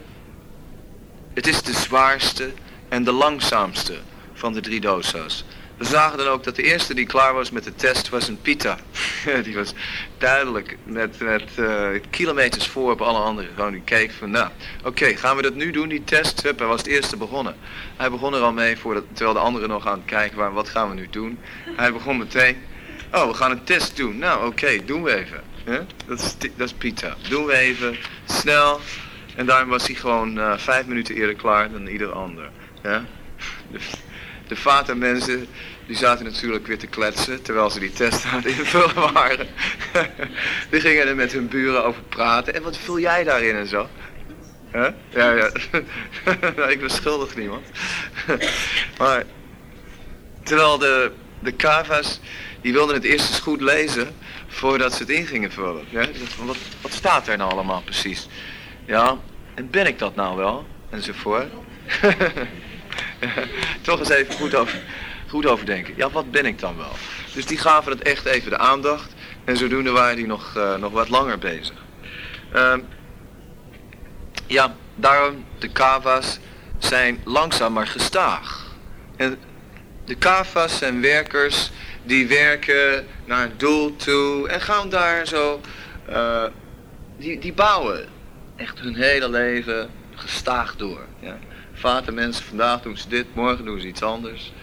het is de zwaarste en de langzaamste van de drie dosa's. We zagen dan ook dat de eerste die klaar was met de test was een pita. die was duidelijk met, uh, kilometers voor op alle anderen. Gewoon die keek van, nou, oké, gaan we dat nu doen, die test? Hup, hij was het eerste begonnen. Hij begon er al mee, voordat, terwijl de anderen nog aan het kijken waren, wat gaan we nu doen? Hij begon meteen. Oh, we gaan een test doen. Nou, oké, doen we even. Dat, is, dat is Pita. Doen we even, snel. En daarom was hij gewoon uh, vijf minuten eerder klaar dan ieder ander. Ja? De, de vadermensen, die zaten natuurlijk weer te kletsen, terwijl ze die test aan het invullen waren. die gingen er met hun buren over praten. En wat vul jij daarin en zo? Ja, ja. ik beschuldig niemand. maar, terwijl de, de kava's die wilden het eerst eens goed lezen voordat ze het in gingen vullen. Ja? Wat, wat staat er nou allemaal precies? Ja, en ben ik dat nou wel? Enzovoort. Toch eens even goed over, goed overdenken. Ja, wat ben ik dan wel? Dus die gaven het echt even de aandacht. En zodoende waren die nog, uh, nog wat langer bezig. Uh, ja, daarom de kava's zijn langzaam maar gestaag. En de kava's zijn werkers die werken naar een doel toe en gaan daar zo, uh, die, die bouwen echt hun hele leven gestaag door. Ja. Vater mensen, vandaag doen ze dit, morgen doen ze iets anders.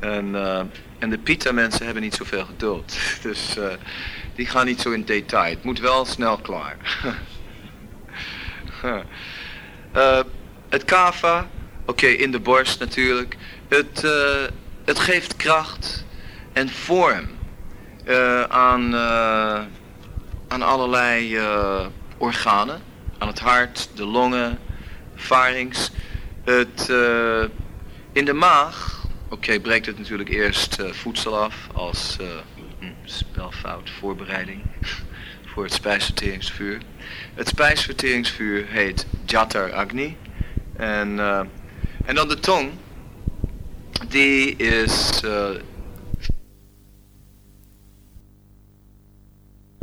En, uh, en de pita mensen hebben niet zoveel geduld. Dus uh, die gaan niet zo in detail. Het moet wel snel klaar. het kava, oké, in de borst natuurlijk. Het, het geeft kracht en vorm aan, aan allerlei organen. Aan het hart, de longen, varings. Het, in de maag, oké, breekt het natuurlijk eerst voedsel af als uh, spelfout, voorbereiding voor het spijsverteringsvuur. Het spijsverteringsvuur heet Jatar Agni. En, en dan de tong, die is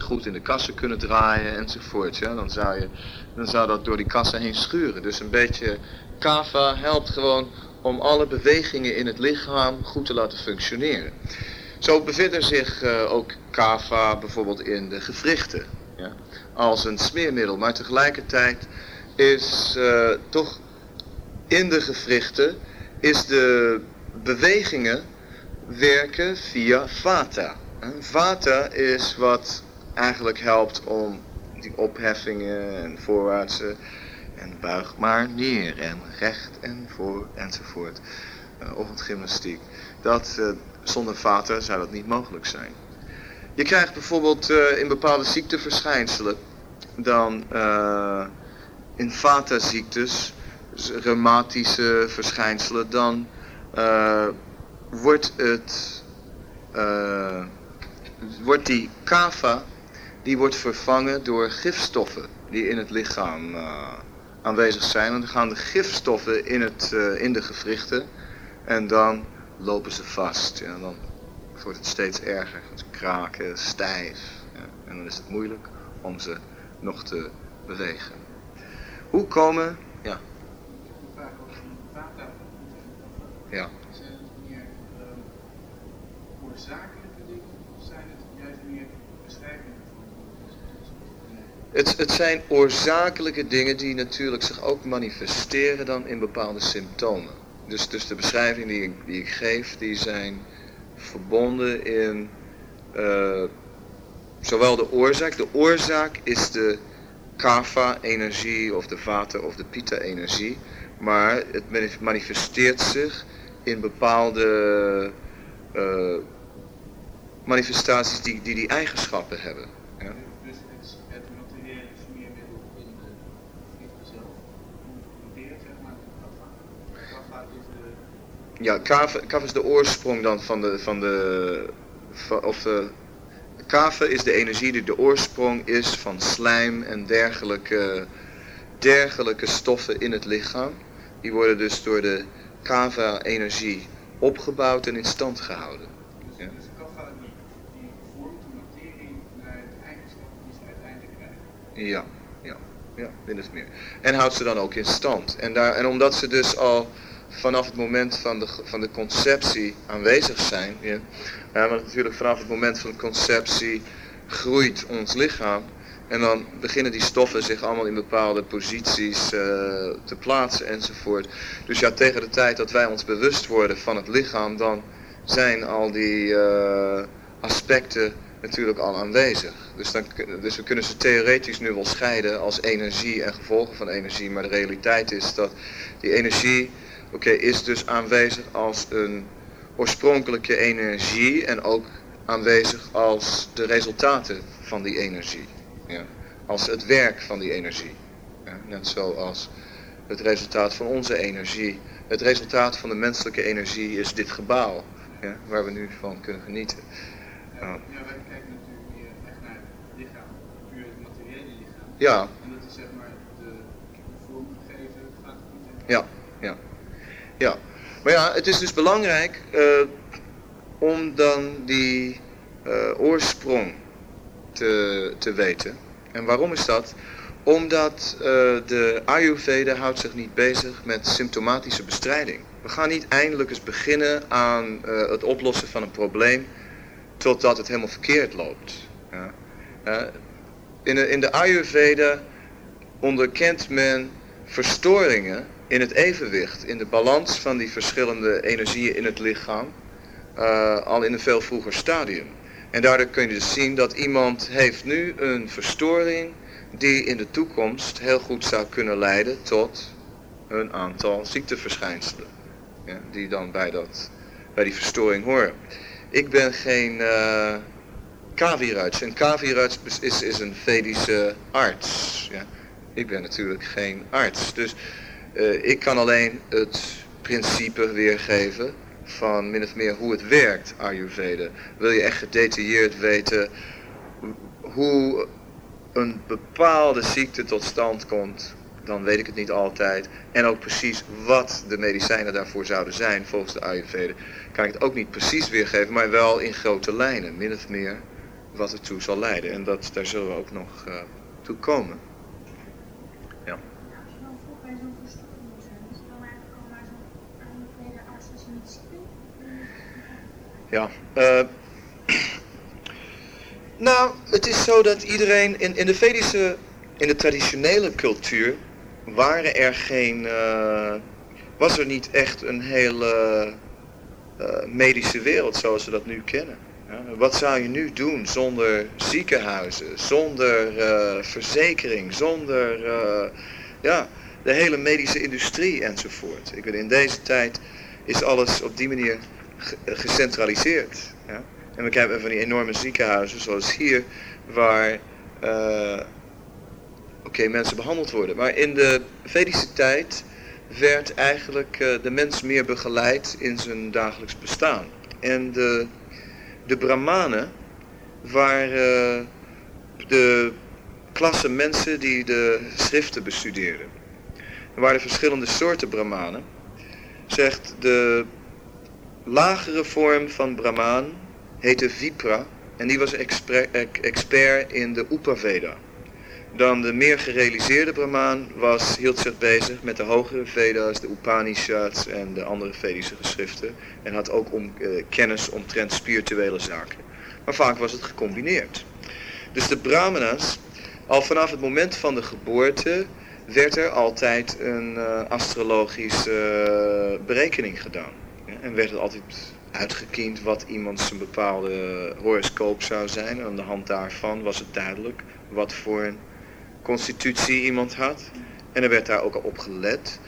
goed in de kassen kunnen draaien enzovoort. Ja? Dan, zou je, dan zou dat door die kassen heen schuren. Dus een beetje kava helpt gewoon om alle bewegingen in het lichaam goed te laten functioneren. Zo bevindt er zich uh, ook kava bijvoorbeeld in de gewrichten. Ja? Als een smeermiddel. Maar tegelijkertijd is uh, toch in de gewrichten is de bewegingen werken via vata. Vata is wat eigenlijk helpt om die opheffingen en voorwaartse en buig maar neer en recht en voor enzovoort. Uh, ochtendgymnastiek. Dat uh, zonder vaten zou dat niet mogelijk zijn. Je krijgt bijvoorbeeld uh, in bepaalde ziekteverschijnselen dan in vata-ziektes, reumatische verschijnselen, dan wordt het wordt die kava die wordt vervangen door gifstoffen die in het lichaam uh, aanwezig zijn. En dan gaan de gifstoffen in, het, in de gewrichten en dan lopen ze vast. Ja, dan wordt het steeds erger. Ze kraken, stijf. Ja, en dan is het moeilijk om ze nog te bewegen. Hoe komen... Ja. Zijn het meer uh, oorzakelijke dingen of zijn het juist meer beschrijvingen? Het, het zijn oorzakelijke dingen die natuurlijk zich ook manifesteren dan in bepaalde symptomen. Dus, dus de beschrijving die ik, die ik geef, die zijn verbonden in uh, zowel de oorzaak. De oorzaak is de kapha-energie of de vata of de pita-energie. Maar het manifesteert zich in bepaalde uh, manifestaties die, die die eigenschappen hebben. Ja. Ja, kave, kave is de oorsprong dan van de, van de van, of de, kave is de energie die de oorsprong is van slijm en dergelijke, dergelijke stoffen in het lichaam. Die worden dus door de kava-energie opgebouwd en in stand gehouden. Dus, ja. dus kava krijgen? Ja, ja, ja, min of meer. En houdt ze dan ook in stand. En, daar, en omdat ze dus al vanaf het moment van de, van de conceptie aanwezig zijn. Ja. maar natuurlijk vanaf het moment van de conceptie groeit ons lichaam. En dan beginnen die stoffen zich allemaal in bepaalde posities uh, te plaatsen enzovoort. Dus ja, tegen de tijd dat wij ons bewust worden van het lichaam, dan zijn al die uh, aspecten natuurlijk al aanwezig. Dus, dan, dus we kunnen ze theoretisch nu wel scheiden als energie en gevolgen van energie. Maar de realiteit is dat die energie oké, is dus aanwezig als een oorspronkelijke energie en ook aanwezig als de resultaten van die energie. Ja? Als het werk van die energie. Ja? Net zoals het resultaat van onze energie. Het resultaat van de menselijke energie is dit gebouw, ja? waar we nu van kunnen genieten. Ja, ja wij kijken natuurlijk meer echt naar het lichaam, puur het materiële lichaam. Ja. En dat is zeg maar de, vorm Ja, ja. Ja. Maar ja, het is dus belangrijk uh, om dan die uh, oorsprong te, te weten. En waarom is dat? Omdat uh, de Ayurveda houdt zich niet bezig met symptomatische bestrijding. We gaan niet eindelijk eens beginnen aan het oplossen van een probleem totdat het helemaal verkeerd loopt. Ja. in, de, in de Ayurveda onderkent men verstoringen in het evenwicht, in de balans van die verschillende energieën in het lichaam, al in een veel vroeger stadium. En daardoor kun je dus zien dat iemand heeft nu een verstoring die in de toekomst heel goed zou kunnen leiden tot een aantal ziekteverschijnselen. Ja, die dan bij, dat, bij die verstoring horen. Ik ben geen uh, Kaviraj. Een Kaviraj is, is een Vedische arts. Ja. Ik ben natuurlijk geen arts. Dus uh, ik kan alleen het principe weergeven van min of meer hoe het werkt, Ayurveda. Wil je echt gedetailleerd weten hoe een bepaalde ziekte tot stand komt, dan weet ik het niet altijd. En ook precies wat de medicijnen daarvoor zouden zijn volgens de Ayurveda. Kan ik het ook niet precies weergeven, maar wel in grote lijnen, min of meer wat het toe zal leiden. En dat, daar zullen we ook nog uh, toe komen. Ja. Uh, nou, het is zo dat iedereen in, in de Vedische, in de traditionele cultuur, waren er geen, uh, was er niet echt een hele uh, medische wereld zoals we dat nu kennen. Wat zou je nu doen zonder ziekenhuizen, zonder verzekering, zonder ja, de hele medische industrie enzovoort. Ik weet, in deze tijd is alles op die manier gecentraliseerd. Ja? En we krijgen van die enorme ziekenhuizen zoals hier, waar uh, oké mensen behandeld worden. Maar in de Vedische tijd werd eigenlijk uh, de mens meer begeleid in zijn dagelijks bestaan. En de, de Brahmanen waren de klasse mensen die de schriften bestudeerden. Er waren verschillende soorten Brahmanen. Zegt de lagere vorm van Brahman heette Vipra en die was expert in de Upaveda. Dan de meer gerealiseerde Brahman was, hield zich bezig met de hogere Veda's, de Upanishads en de andere Vedische geschriften. En had ook om, eh, kennis omtrent spirituele zaken. Maar vaak was het gecombineerd. Dus de Brahmanas, al vanaf het moment van de geboorte, werd er altijd een uh, astrologische uh, berekening gedaan. En werd het altijd uitgekiend wat iemand zijn bepaalde horoscoop zou zijn. En aan de hand daarvan was het duidelijk wat voor een constitutie iemand had. En er werd daar ook al op gelet.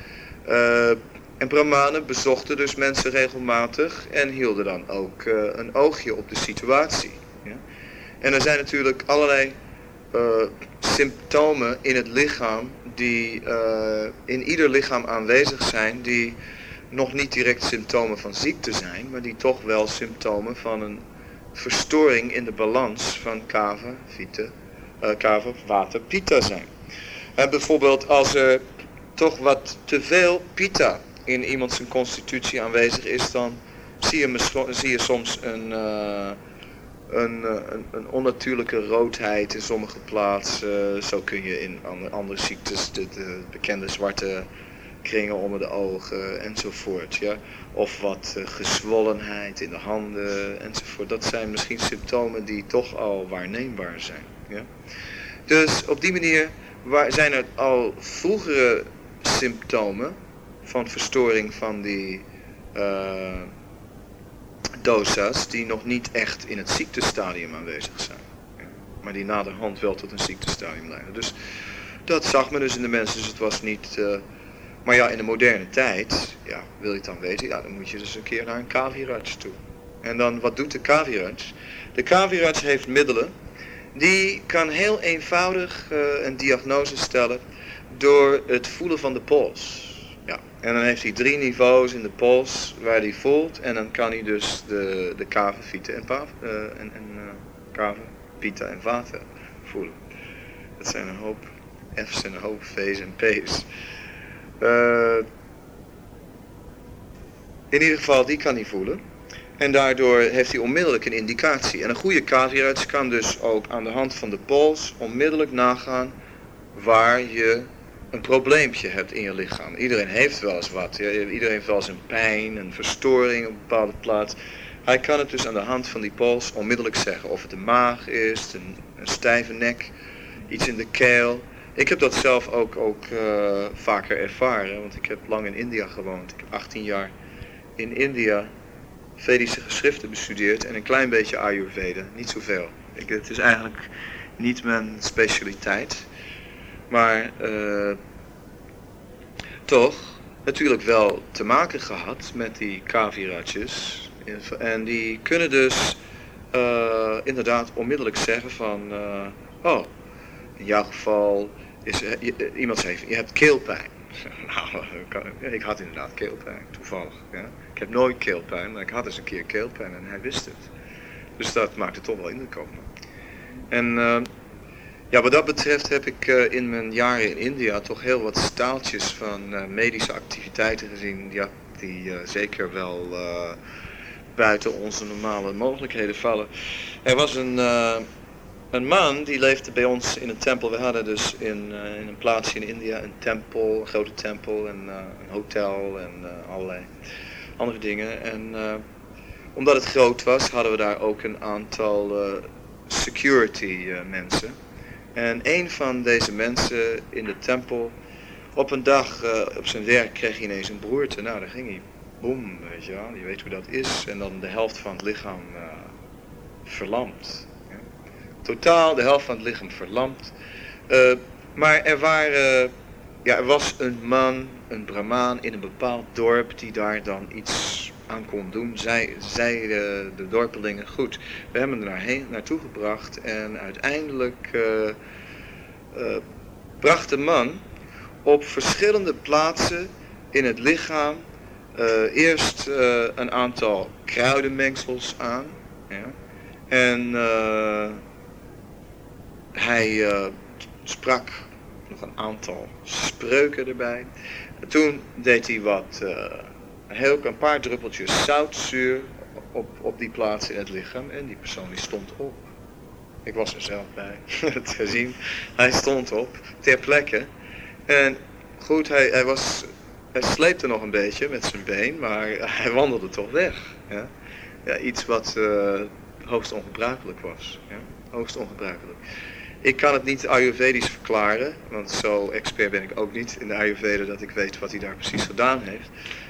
Uh, en Brahmanen bezochten dus mensen regelmatig en hielden dan ook uh, een oogje op de situatie. Ja? En er zijn natuurlijk allerlei uh, symptomen in het lichaam die in ieder lichaam aanwezig zijn, die nog niet direct symptomen van ziekte zijn, maar die toch wel symptomen van een verstoring in de balans van kava, vite, uh, water, pita zijn. En bijvoorbeeld als er toch wat te veel pita in iemand zijn constitutie aanwezig is, dan zie je, soms een, uh, een, een, een, onnatuurlijke roodheid in sommige plaatsen. Zo kun je in andere, ziektes de bekende zwarte kringen onder de ogen enzovoort. Ja? Of wat uh, gezwollenheid in de handen enzovoort. Dat zijn misschien symptomen die toch al waarneembaar zijn. Ja? Dus op die manier zijn er al vroegere symptomen van verstoring van die uh, dosa's die nog niet echt in het ziektestadium aanwezig zijn. Maar die naderhand wel tot een ziektestadium leiden. Dus dat zag men dus in de mensen. Dus het was niet... Uh, maar ja, in de moderne tijd, ja, wil je het dan weten, ja, dan moet je dus een keer naar een kavirarts toe. En dan, wat doet de kavirarts? De kavirarts heeft middelen, die kan heel eenvoudig uh, een diagnose stellen door het voelen van de pols. Ja, en dan heeft hij drie niveaus in de pols waar hij voelt en dan kan hij dus de, de kave, vita en, pav, uh, en, en vata voelen. Dat zijn een hoop F's en een hoop V's en P's. Uh, in ieder geval, die kan hij voelen. En daardoor heeft hij onmiddellijk een indicatie. En een goede kaasarts kan dus ook aan de hand van de pols onmiddellijk nagaan waar je een probleempje hebt in je lichaam. Iedereen heeft wel eens wat. Iedereen heeft wel eens een pijn, een verstoring op een bepaalde plaats. Hij kan het dus aan de hand van die pols onmiddellijk zeggen. Of het de maag is, een, een stijve nek, iets in de keel. Ik heb dat zelf ook, ook uh, vaker ervaren, want ik heb lang in India gewoond. Ik heb 18 jaar in India Vedische geschriften bestudeerd en een klein beetje Ayurveda, niet zoveel. Ik, het is eigenlijk niet mijn specialiteit. Maar uh, toch natuurlijk wel te maken gehad met die kaviratjes. En die kunnen dus uh, inderdaad onmiddellijk zeggen van... Oh, in jouw geval is iemand zegt, je hebt keelpijn. nou, ik had inderdaad keelpijn, toevallig. Ja. Ik heb nooit keelpijn, maar ik had eens een keer keelpijn en hij wist het. Dus dat maakte toch wel indruk op me. En ja, wat dat betreft heb ik uh, in mijn jaren in India toch heel wat staaltjes van medische activiteiten gezien. Ja, die zeker wel buiten onze normale mogelijkheden vallen. Er was een, een man die leefde bij ons in een tempel. We hadden dus in, in een plaatsje in India een tempel, een grote tempel en een hotel en allerlei andere dingen. En omdat het groot was, hadden we daar ook een aantal security mensen. En een van deze mensen in de tempel, op een dag op zijn werk kreeg hij ineens een broerte. Nou, dan ging hij, boem, weet je wel, je weet hoe dat is. En dan de helft van het lichaam verlamd. Totaal de helft van het lichaam verlamd. Uh, maar er waren, ja, er was een man, een brahmaan in een bepaald dorp die daar dan iets aan kon doen. Zij, zij de, dorpelingen, goed, we hebben hem naarheen, naartoe gebracht en uiteindelijk uh, uh, bracht de man op verschillende plaatsen in het lichaam eerst een aantal kruidenmengsels aan. Ja, en hij sprak nog een aantal spreuken erbij. En toen deed hij wat heel een paar druppeltjes zoutzuur op, op die plaats in het lichaam en die persoon die stond op. Ik was er zelf bij, het gezien. Hij stond op, ter plekke. En goed, hij, hij, was, hij sleepte nog een beetje met zijn been, maar hij wandelde toch weg. Ja? Ja, iets wat uh, hoogst ongebruikelijk was. Hoogst ongebruikelijk. Ik kan het niet Ayurvedisch verklaren, want zo expert ben ik ook niet in de Ayurveda dat ik weet wat hij daar precies gedaan heeft.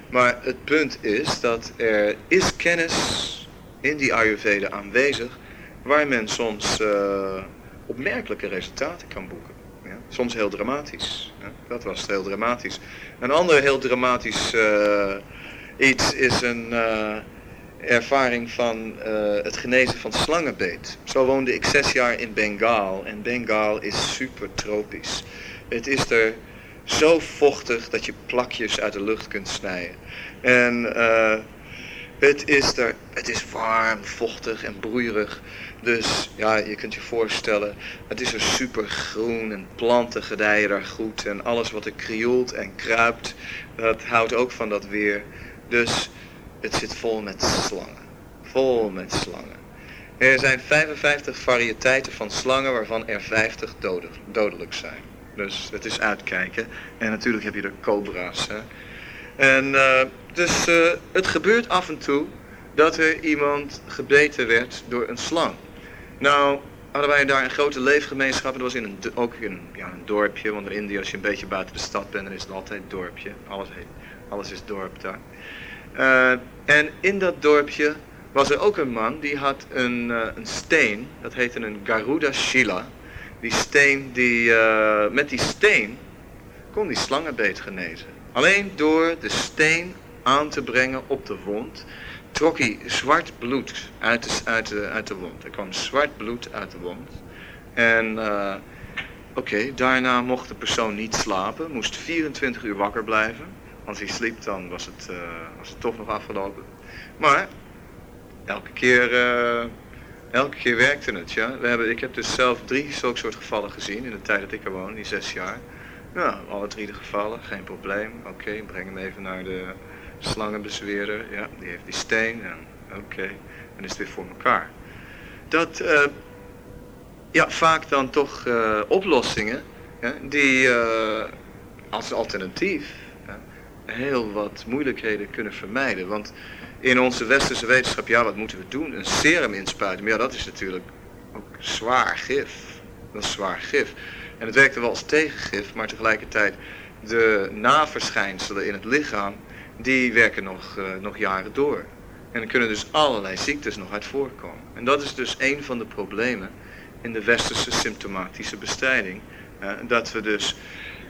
Maar het punt is dat er is kennis in die Ayurveda aanwezig waar men soms uh, opmerkelijke resultaten kan boeken. Ja? Soms heel dramatisch. Ja? Dat was heel dramatisch. Een ander heel dramatisch uh, iets is een uh, ervaring van het genezen van slangenbeet. Zo woonde ik zes jaar in Bengaal en Bengaal is super tropisch. Het is er zo vochtig dat je plakjes uit de lucht kunt snijden. En uh, het, is er, het is warm, vochtig en broeierig. Dus ja, je kunt je voorstellen, het is er super groen en planten gedijen daar goed. En alles wat er krioelt en kruipt, dat houdt ook van dat weer. Dus het zit vol met slangen. Vol met slangen. Er zijn 55 variëteiten van slangen waarvan er 50 dodelijk zijn. Dus het is uitkijken. En natuurlijk heb je er cobra's. Hè. En uh, dus uh, het gebeurt af en toe dat er iemand gebeten werd door een slang. Nou hadden wij daar een grote leefgemeenschap. Dat was in een, ook in ja, een dorpje. Want in India als je een beetje buiten de stad bent, dan is het altijd dorpje. Alles, alles is dorp daar. Uh, en in dat dorpje was er ook een man die had een, een steen. Dat heette een Garuda Shila. Die steen, die, uh, met die steen kon die slangenbeet genezen. Alleen door de steen aan te brengen op de wond, trok hij zwart bloed uit de, uit de, uit de wond. Er kwam zwart bloed uit de wond. En oké, daarna mocht de persoon niet slapen, moest 24 uur wakker blijven. Als hij sliep, dan was het, uh, was het toch nog afgelopen. Maar elke keer elke keer werkte het, ja. We hebben, ik heb dus zelf drie zulke soort gevallen gezien in de tijd dat ik er woon, die zes jaar. Nou, alle drie de gevallen, geen probleem. Oké, breng hem even naar de slangenbezweerder, ja, die heeft die steen en oké, dan is het weer voor elkaar. Dat, uh, ja, vaak dan toch oplossingen die als alternatief heel wat moeilijkheden kunnen vermijden. Want in onze westerse wetenschap, ja, wat moeten we doen? Een serum inspuiten. Maar ja, dat is natuurlijk ook zwaar gif. Dat is zwaar gif. En het werkte wel als tegengif, maar tegelijkertijd de naverschijnselen in het lichaam, die werken nog, uh, nog jaren door. En er kunnen dus allerlei ziektes nog uit voorkomen. En dat is dus een van de problemen in de westerse symptomatische bestrijding. Dat we dus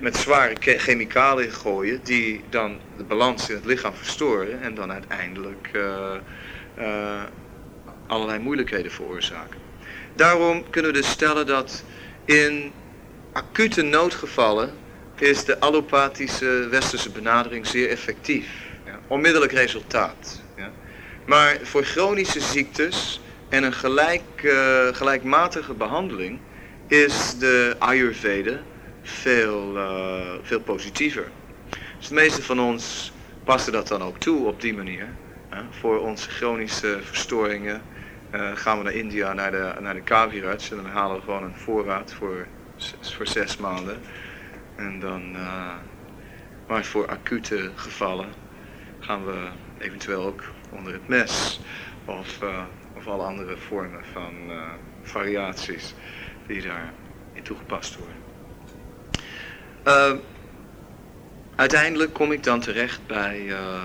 met zware chemicaliën gooien die dan de balans in het lichaam verstoren en dan uiteindelijk uh, uh, allerlei moeilijkheden veroorzaken. Daarom kunnen we dus stellen dat in acute noodgevallen is de allopathische westerse benadering zeer effectief. Ja, onmiddellijk resultaat. Ja. Maar voor chronische ziektes en een gelijk, uh, gelijkmatige behandeling is de Ayurveda veel, uh, veel positiever. Dus de meeste van ons passen dat dan ook toe op die manier. Voor onze chronische verstoringen uh, gaan we naar India, naar de, naar de Kaviraj en dan halen we gewoon een voorraad voor, voor zes maanden. En dan, uh, maar voor acute gevallen gaan we eventueel ook onder het mes of, of alle andere vormen van variaties die daarin toegepast worden. Uh, uiteindelijk kom ik dan terecht bij uh,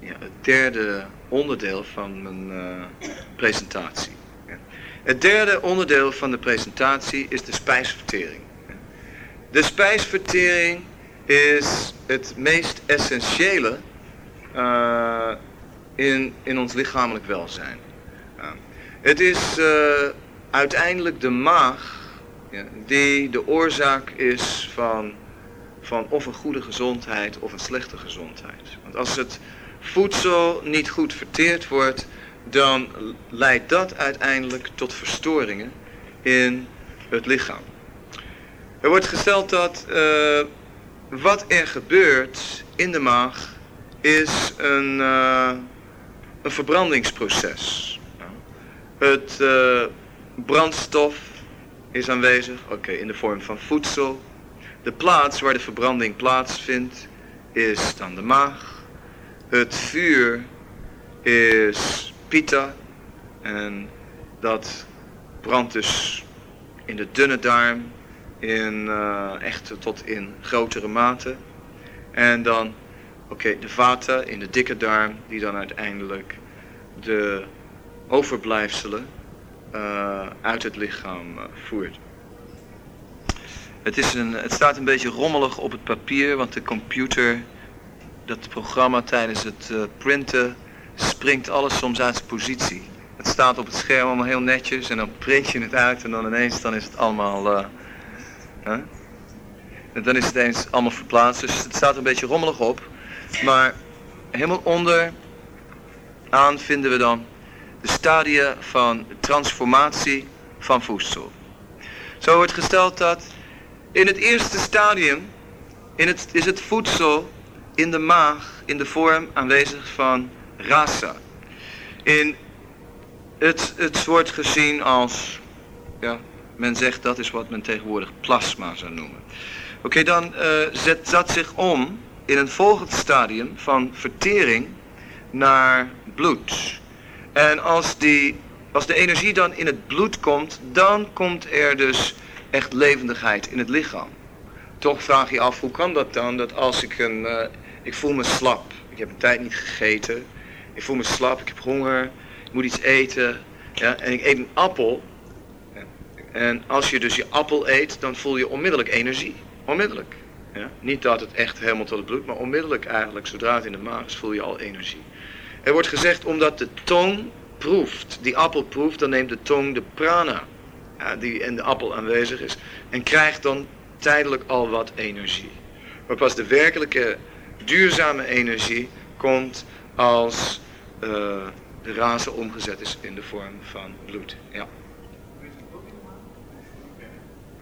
ja, het derde onderdeel van mijn uh, presentatie. Het derde onderdeel van de presentatie is de spijsvertering. De spijsvertering is het meest essentiële uh, in, in ons lichamelijk welzijn. het is uiteindelijk de maag ja, die de oorzaak is van, van of een goede gezondheid of een slechte gezondheid. Want als het voedsel niet goed verteerd wordt, dan leidt dat uiteindelijk tot verstoringen in het lichaam. Er wordt gesteld dat uh, wat er gebeurt in de maag is een, uh, een verbrandingsproces. Het uh, brandstof is aanwezig, oké, in de vorm van voedsel. De plaats waar de verbranding plaatsvindt is dan de maag. Het vuur is pita en dat brandt dus in de dunne darm in uh, echt tot in grotere mate. En dan, oké, de vata in de dikke darm die dan uiteindelijk de overblijfselen uh, uit het lichaam uh, voert. Het, is een, het staat een beetje rommelig op het papier, want de computer, dat programma tijdens het uh, printen, springt alles soms uit zijn positie. Het staat op het scherm allemaal heel netjes en dan print je het uit en dan ineens dan is het allemaal... Huh? En dan is het ineens allemaal verplaatst, dus het staat een beetje rommelig op. Maar helemaal onder aan vinden we dan de stadia van transformatie van voedsel. Zo wordt gesteld dat in het eerste stadium in het, is het voedsel in de maag in de vorm aanwezig van rasa. In het, het wordt gezien als, ja, men zegt dat is wat men tegenwoordig plasma zou noemen. Oké, dan uh, zet dat zich om in een volgend stadium van vertering naar bloed. En als, die, als de energie dan in het bloed komt, dan komt er dus echt levendigheid in het lichaam. Toch vraag je af, hoe kan dat dan? Dat als ik een, uh, ik voel me slap, ik heb een tijd niet gegeten, ik voel me slap, ik heb honger, ik moet iets eten, ja, en ik eet een appel. En als je dus je appel eet, dan voel je onmiddellijk energie. Onmiddellijk. Ja. Niet dat het echt helemaal tot het bloed, maar onmiddellijk eigenlijk, zodra het in de maag is, voel je al energie. Er wordt gezegd omdat de tong proeft, die appel proeft, dan neemt de tong de prana die in de appel aanwezig is en krijgt dan tijdelijk al wat energie. Maar pas de werkelijke duurzame energie komt als uh, de razen omgezet is in de vorm van bloed. Ja.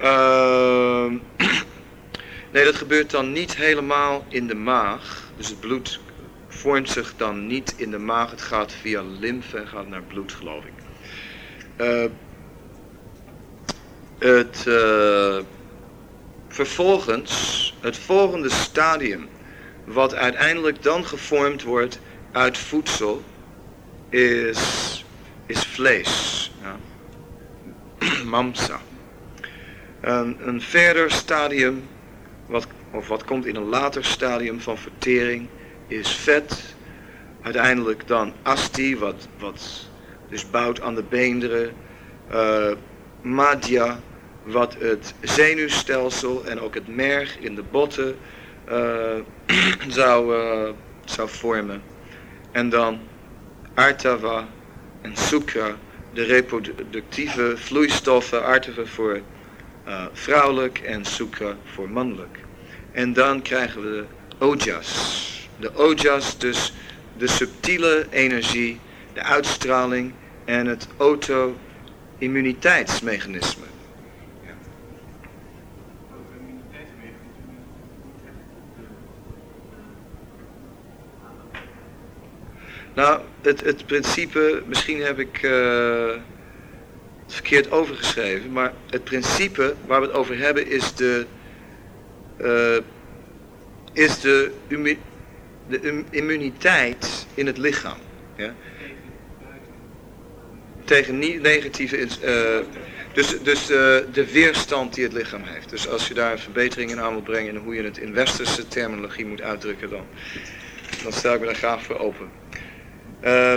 Uh, nee, dat gebeurt dan niet helemaal in de maag. Dus het bloed vormt zich dan niet in de maag. Het gaat via lymfe en gaat naar bloed, geloof ik. Uh, het, uh, vervolgens, het volgende stadium, wat uiteindelijk dan gevormd wordt uit voedsel, is, is vlees. Ja. Mamsa. Een, een verder stadium, wat, of wat komt in een later stadium van vertering, is vet. Uiteindelijk dan asti, wat, wat dus bouwt aan de beenderen. Uh, madhya, wat het zenuwstelsel en ook het merg in de botten uh, zou, uh, zou vormen. En dan artava en sukra, de reproductieve vloeistoffen, artava voor vrouwelijk en sukra voor mannelijk. En dan krijgen we de ojas. De ojas, dus de subtiele energie, de uitstraling en het auto-immuniteitsmechanisme. Nou, het, het principe, misschien heb ik uh, het verkeerd overgeschreven, maar het principe waar we het over hebben is de, uh, is de, de immuniteit in het lichaam. Ja? Tegen negatieve, uh, dus, dus de weerstand die het lichaam heeft. Dus als je daar een verbetering in aan wil brengen en hoe je het in westerse terminologie moet uitdrukken dan, dan sta ik me daar graag voor open. Uh,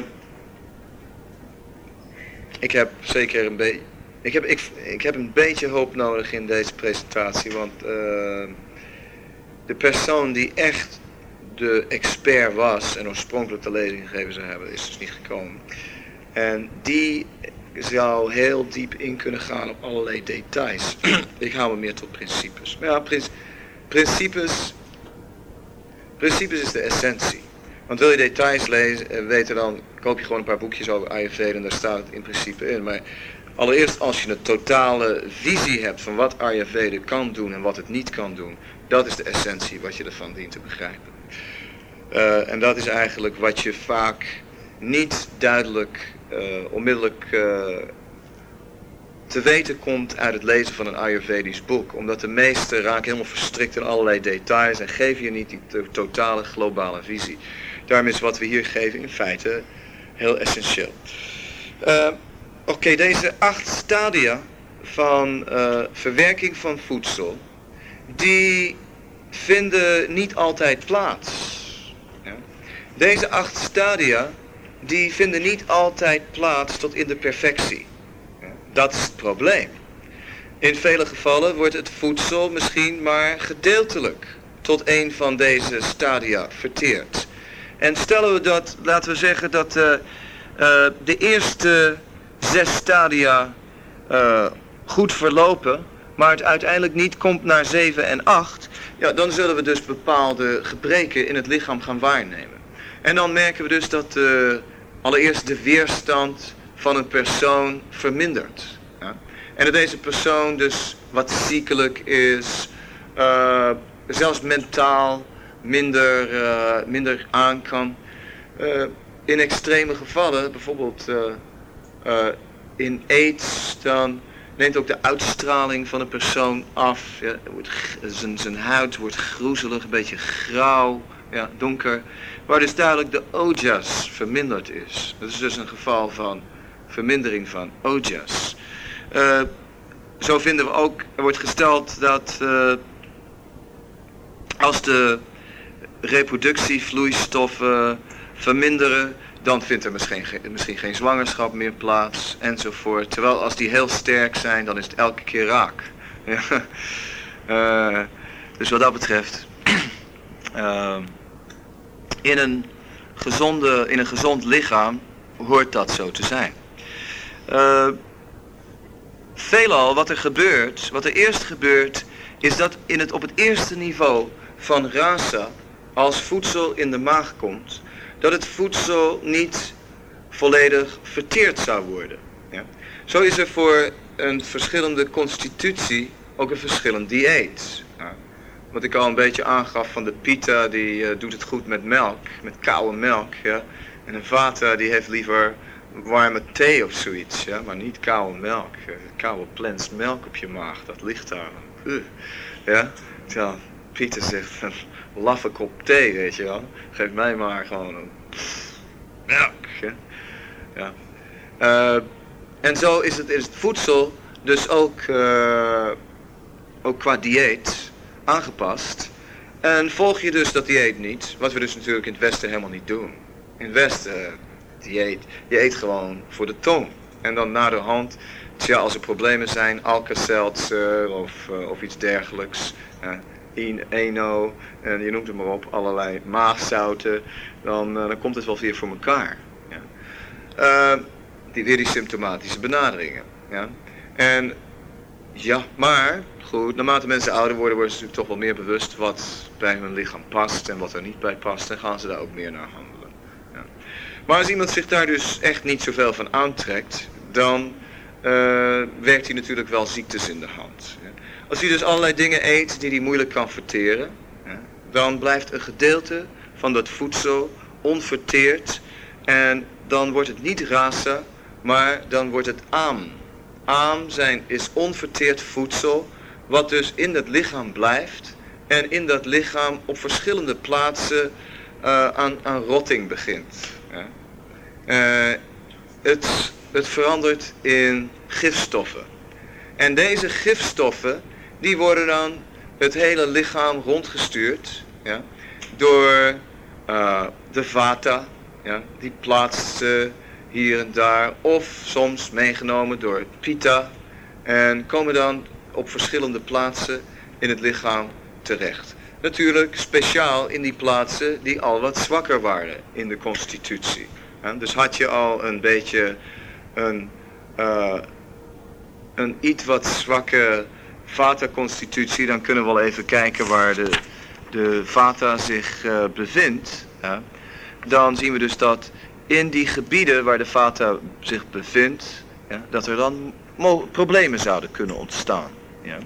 ik heb zeker een beetje. Ik heb, ik, ik heb een beetje hoop nodig in deze presentatie, want de persoon die echt de expert was en oorspronkelijk de lezing gegeven zou hebben, is dus niet gekomen. En die zou heel diep in kunnen gaan op allerlei details. ik hou me meer tot principes. Maar ja, principes, principes is de essentie. Want wil je details lezen, eh, weten dan koop je gewoon een paar boekjes over Ayurveda en daar staat het in principe in. Maar allereerst als je een totale visie hebt van wat Ayurveda kan doen en wat het niet kan doen, dat is de essentie wat je ervan dient te begrijpen. Uh, en dat is eigenlijk wat je vaak niet duidelijk, uh, onmiddellijk uh, te weten komt uit het lezen van een Ayurvedisch boek. Omdat de meesten raken helemaal verstrikt in allerlei details en geven je niet die totale globale visie. Daarom is wat we hier geven in feite heel essentieel. Oké, deze acht stadia van verwerking van voedsel, die vinden niet altijd plaats. Deze acht stadia, die vinden niet altijd plaats tot in de perfectie. Dat is het probleem. In vele gevallen wordt het voedsel misschien maar gedeeltelijk tot een van deze stadia verteerd. En stellen we dat, laten we zeggen dat uh, uh, de eerste zes stadia uh, goed verlopen, maar het uiteindelijk niet komt naar 7 en 8, ja, dan zullen we dus bepaalde gebreken in het lichaam gaan waarnemen. En dan merken we dus dat allereerst de weerstand van een persoon vermindert. Ja? En dat deze persoon dus wat ziekelijk is, zelfs mentaal minder, uh, minder aan kan. In extreme gevallen, bijvoorbeeld in aids, dan neemt ook de uitstraling van een persoon af. Ja, zijn, zijn huid wordt groezelig, een beetje grauw, ja, donker. Waar dus duidelijk de ojas verminderd is. Dat is dus een geval van vermindering van ojas. zo vinden we ook, er wordt gesteld dat als de reproductievloeistoffen verminderen, dan vindt er misschien, misschien geen zwangerschap meer plaats enzovoort. Terwijl als die heel sterk zijn, dan is het elke keer raak. uh, dus wat dat betreft, uh, in, een gezonde, in een gezond lichaam hoort dat zo te zijn. Uh, veelal wat er gebeurt, wat er eerst gebeurt, is dat in het, op het eerste niveau van rasa als voedsel in de maag komt, dat het voedsel niet volledig verteerd zou worden. Ja? Zo is er voor een verschillende constitutie ook een verschillend dieet. Ja? wat ik al een beetje aangaf van de pita, die eh, doet het goed met melk, met koude melk. Ja? En een vata die heeft liever warme thee of zoiets, ja? maar niet koude melk. Uh, koude plens melk op je maag, dat ligt daar. Ja? Terwijl Pieter zegt, een laffe kop thee, weet je wel. Geef mij maar gewoon een melk. Ja? ja. Uh, en zo is het, is het voedsel dus ook, ook qua dieet aangepast. En volg je dus dat dieet niet, wat we dus natuurlijk in het Westen helemaal niet doen. In het Westen, dieet, je eet gewoon voor de tong. En dan na de hand, tja, als er problemen zijn, Alka-Seltzer of, uh, of iets dergelijks. Uh, Eno, en je noemt het maar op, allerlei maagzouten, dan, dan komt het wel weer voor elkaar. Ja. Uh, die, weer die symptomatische benaderingen. Ja. En ja, maar goed, naarmate mensen ouder worden, worden ze natuurlijk toch wel meer bewust wat bij hun lichaam past en wat er niet bij past. En gaan ze daar ook meer naar handelen. Ja. Maar als iemand zich daar dus echt niet zoveel van aantrekt, dan uh, werkt hij natuurlijk wel ziektes in de hand. Ja. Als hij dus allerlei dingen eet die hij moeilijk kan verteren, dan blijft een gedeelte van dat voedsel onverteerd en dan wordt het niet rasa, maar dan wordt het aan. Aan zijn is onverteerd voedsel wat dus in het lichaam blijft en in dat lichaam op verschillende plaatsen uh, aan, aan rotting begint. Uh, het, het verandert in gifstoffen. En deze gifstoffen, die worden dan het hele lichaam rondgestuurd ja, door uh, de vata, ja, die plaatst ze hier en daar, of soms meegenomen door het pita, en komen dan op verschillende plaatsen in het lichaam terecht. Natuurlijk speciaal in die plaatsen die al wat zwakker waren in de constitutie. dus had je al een beetje een, uh, een iets wat zwakke vata-constitutie, dan kunnen we wel even kijken waar de, de vata zich uh, bevindt. Dan zien we dus dat in die gebieden waar de vata zich bevindt, ja, dat er dan problemen zouden kunnen ontstaan. Ja.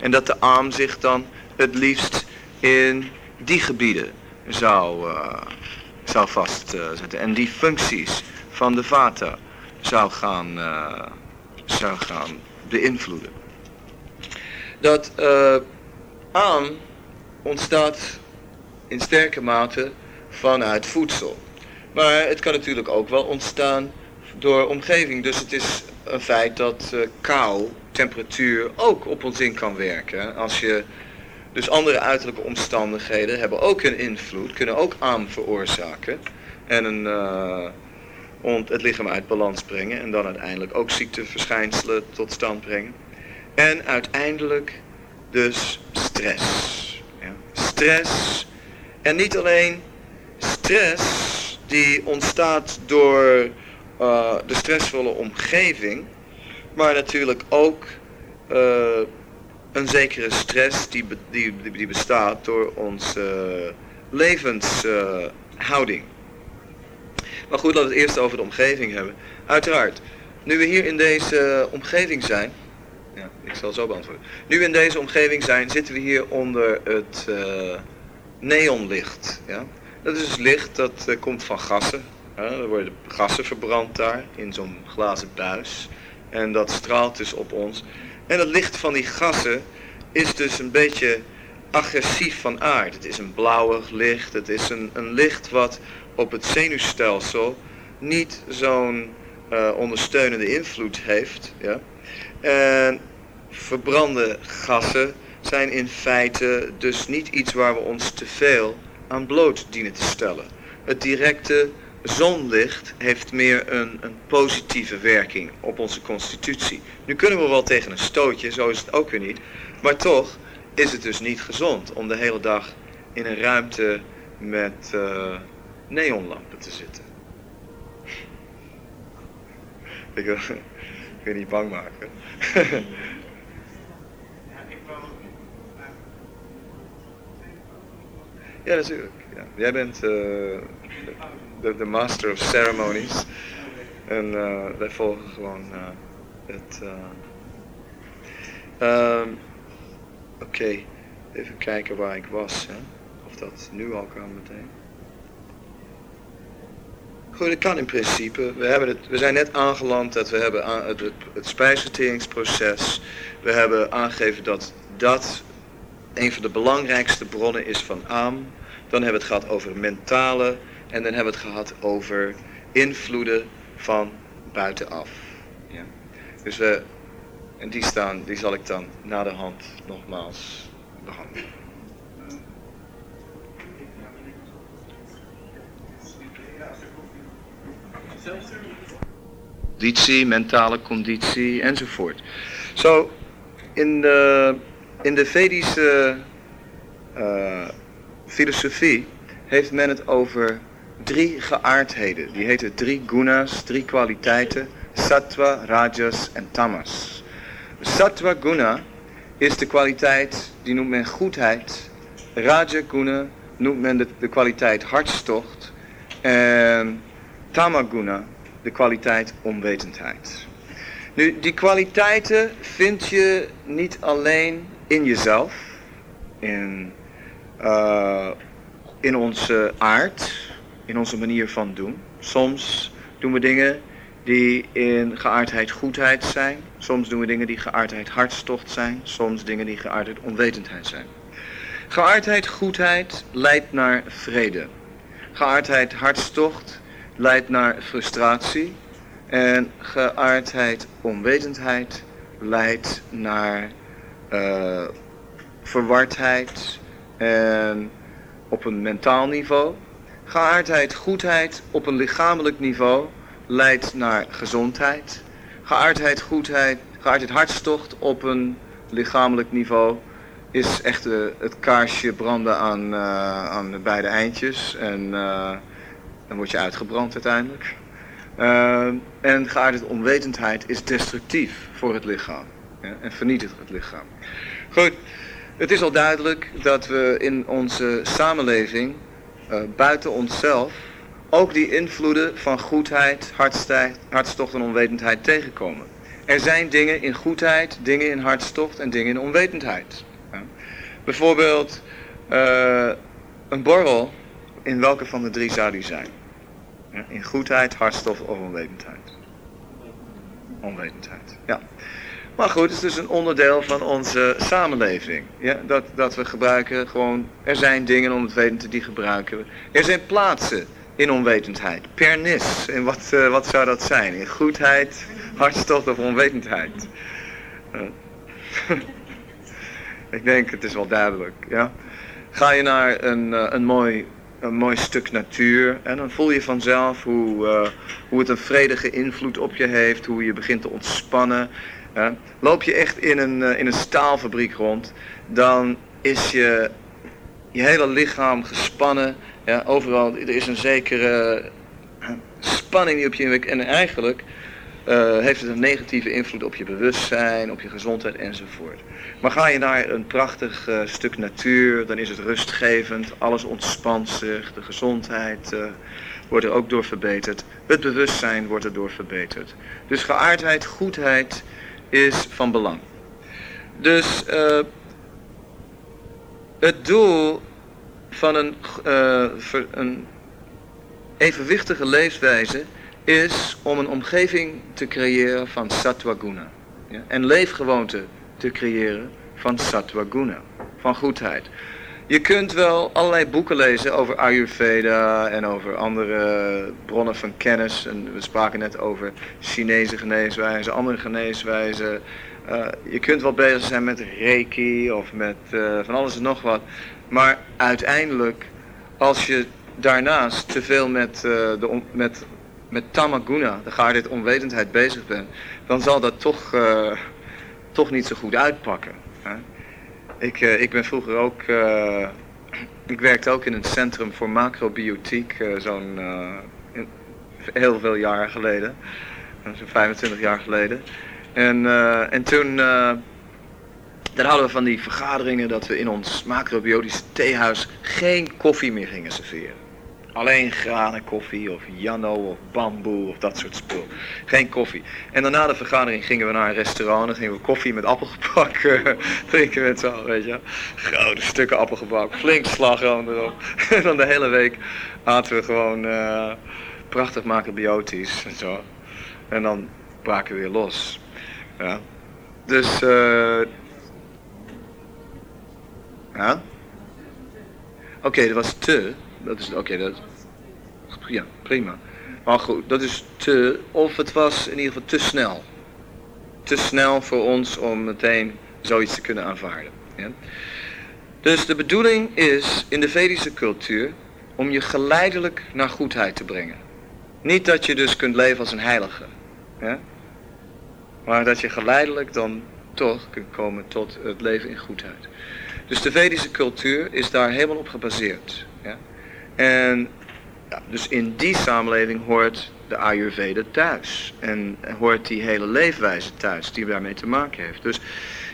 En dat de arm zich dan het liefst in die gebieden zou, uh, zou vastzetten. en die functies van de vata zou gaan, uh, zou gaan beïnvloeden. Dat uh, aan ontstaat in sterke mate vanuit voedsel. Maar het kan natuurlijk ook wel ontstaan door omgeving. Dus het is een feit dat uh, kou, temperatuur ook op ons in kan werken. Als je dus andere uiterlijke omstandigheden hebben ook een invloed, kunnen ook aan veroorzaken en een, uh, het lichaam uit balans brengen en dan uiteindelijk ook ziekteverschijnselen tot stand brengen. En uiteindelijk dus stress. Stress en niet alleen stress die ontstaat door uh, de stressvolle omgeving, maar natuurlijk ook uh, een zekere stress die, die, die bestaat door onze levenshouding. maar goed, laten we het eerst over de omgeving hebben. Uiteraard, nu we hier in deze omgeving zijn, ja, ik zal zo beantwoorden. Nu we in deze omgeving zijn, zitten we hier onder het neonlicht. Ja? Dat is licht dat komt van gassen. er worden gassen verbrand daar in zo'n glazen buis. En dat straalt dus op ons. En het licht van die gassen is dus een beetje agressief van aard. Het is een blauwig licht. Het is een, een licht wat op het zenuwstelsel niet zo'n uh, ondersteunende invloed heeft. Ja? En verbrande gassen zijn in feite dus niet iets waar we ons te veel aan bloot dienen te stellen. Het directe zonlicht heeft meer een, een positieve werking op onze constitutie. Nu kunnen we wel tegen een stootje, zo is het ook weer niet. Maar toch is het dus niet gezond om de hele dag in een ruimte met uh, neonlampen te zitten. ik, wil, ik niet bang maken. ja, natuurlijk. Ja. Jij bent uh, de, de master of ceremonies. En uh, wij volgen gewoon uh, het. Um, Oké. Okay. Even kijken waar ik was. Hè? Of dat nu al kan meteen. Goed, dat kan in principe. We, hebben het, we zijn net aangeland dat we hebben aan, het, het, het spijsverteringsproces. We hebben aangegeven dat dat een van de belangrijkste bronnen is van Aam. Dan hebben we het gehad over mentale. En dan hebben we het gehad over invloeden van buitenaf. Ja. Dus we, en die staan, die zal ik dan na de hand nogmaals behandelen. Conditie, mentale conditie enzovoort. Zo, in de, in de Vedische uh, filosofie heeft men het over drie geaardheden. Die heten drie gunas, drie kwaliteiten. Sattva, Rajas en Tamas. Sattva guna is de kwaliteit, die noemt men goedheid. Raja guna noemt men de, kwaliteit hartstocht. En Tamaguna, de kwaliteit onwetendheid. Nu, die kwaliteiten vind je niet alleen in jezelf, in, uh, in onze aard, in onze manier van doen. Soms doen we dingen die in geaardheid goedheid zijn. Soms doen we dingen die geaardheid hartstocht zijn. Soms dingen die geaardheid onwetendheid zijn. Geaardheid goedheid leidt naar vrede. Geaardheid hartstocht leidt naar frustratie. En geaardheid onwetendheid leidt naar uh, verwardheid en op een mentaal niveau. Geaardheid goedheid op een lichamelijk niveau leidt naar gezondheid. Geaardheid goedheid, geaardheid hartstocht op een lichamelijk niveau is echt uh, het kaarsje branden aan, uh, aan de beide eindjes. En dan word je uitgebrand uiteindelijk. En geaardheid onwetendheid is destructief voor het lichaam. En vernietigt het lichaam. Goed, het is al duidelijk dat we in onze samenleving, uh, buiten onszelf, ook die invloeden van goedheid, hartstocht en onwetendheid tegenkomen. Er zijn dingen in goedheid, dingen in hartstocht en dingen in onwetendheid. Ja. Bijvoorbeeld uh, een borrel, in welke van de drie zou die zijn? In goedheid, hartstof of onwetendheid? Onwetendheid, ja. Maar goed, het is dus een onderdeel van onze samenleving. Ja, dat, dat we gebruiken gewoon, er zijn dingen onwetend die gebruiken we. Er zijn plaatsen in onwetendheid. Pernis, en wat, uh, wat zou dat zijn? In goedheid, hartstocht of onwetendheid? Uh. Ik denk, het is wel duidelijk, ja. Ga je naar een, uh, een mooi een mooi stuk natuur. En dan voel je vanzelf hoe, hoe het een vredige invloed op je heeft, hoe je begint te ontspannen. Loop je echt in een, uh, in een staalfabriek rond, dan is je, je hele lichaam gespannen. Ja, overal, er is een zekere spanning die op je inwerkt. En eigenlijk uh, heeft het een negatieve invloed op je bewustzijn, op je gezondheid enzovoort. Maar ga je naar een prachtig stuk natuur, dan is het rustgevend, alles ontspant zich, de gezondheid wordt er ook door verbeterd, het bewustzijn wordt er door verbeterd. Dus geaardheid, goedheid is van belang. Dus het doel van een, een evenwichtige leefwijze is om een omgeving te creëren van sattva-guna. Ja? En leefgewoonten te creëren van sattva-guna, van goedheid. Je kunt wel allerlei boeken lezen over Ayurveda en over andere bronnen van kennis. En we spraken net over Chinese geneeswijzen, andere geneeswijzen. Uh, je kunt wel bezig zijn met reiki of met uh, van alles en nog wat. Maar uiteindelijk, als je daarnaast te veel met, uh, de, met met tamaguna, de geaardheid onwetendheid bezig bent, dan zal dat toch, toch niet zo goed uitpakken. Ik, uh, ik ben vroeger ook, uh, ik werkte ook in een centrum voor macrobiotiek, zo'n heel veel jaren geleden, zo'n 25 jaar geleden. En, en toen, daar hadden we van die vergaderingen dat we in ons macrobiotische theehuis geen koffie meer gingen serveren. Alleen granen koffie of Janno of bamboe of dat soort spul. Geen koffie. En daarna de vergadering gingen we naar een restaurant en gingen we koffie met appelgebak uh, drinken met z'n weet je. Grote stukken appelgebak, flink slagroom erop. en dan de hele week aten we gewoon uh, prachtig macrobiotisch en zo. En dan braken we weer los. Ja. Dus, uh, ja. Oké, dat was te. Dat is, oké, dat, ja, prima. Maar goed, dat is te, of het was in ieder geval te snel. Te snel voor ons om meteen zoiets te kunnen aanvaarden. Dus de bedoeling is in de Vedische cultuur om je geleidelijk naar goedheid te brengen. Niet dat je dus kunt leven als een heilige. Maar dat je geleidelijk dan toch kunt komen tot het leven in goedheid. Dus de Vedische cultuur is daar helemaal op gebaseerd. Ja? En dus in die samenleving hoort de Ayurveda thuis. En hoort die hele leefwijze thuis die daarmee te maken heeft. Dus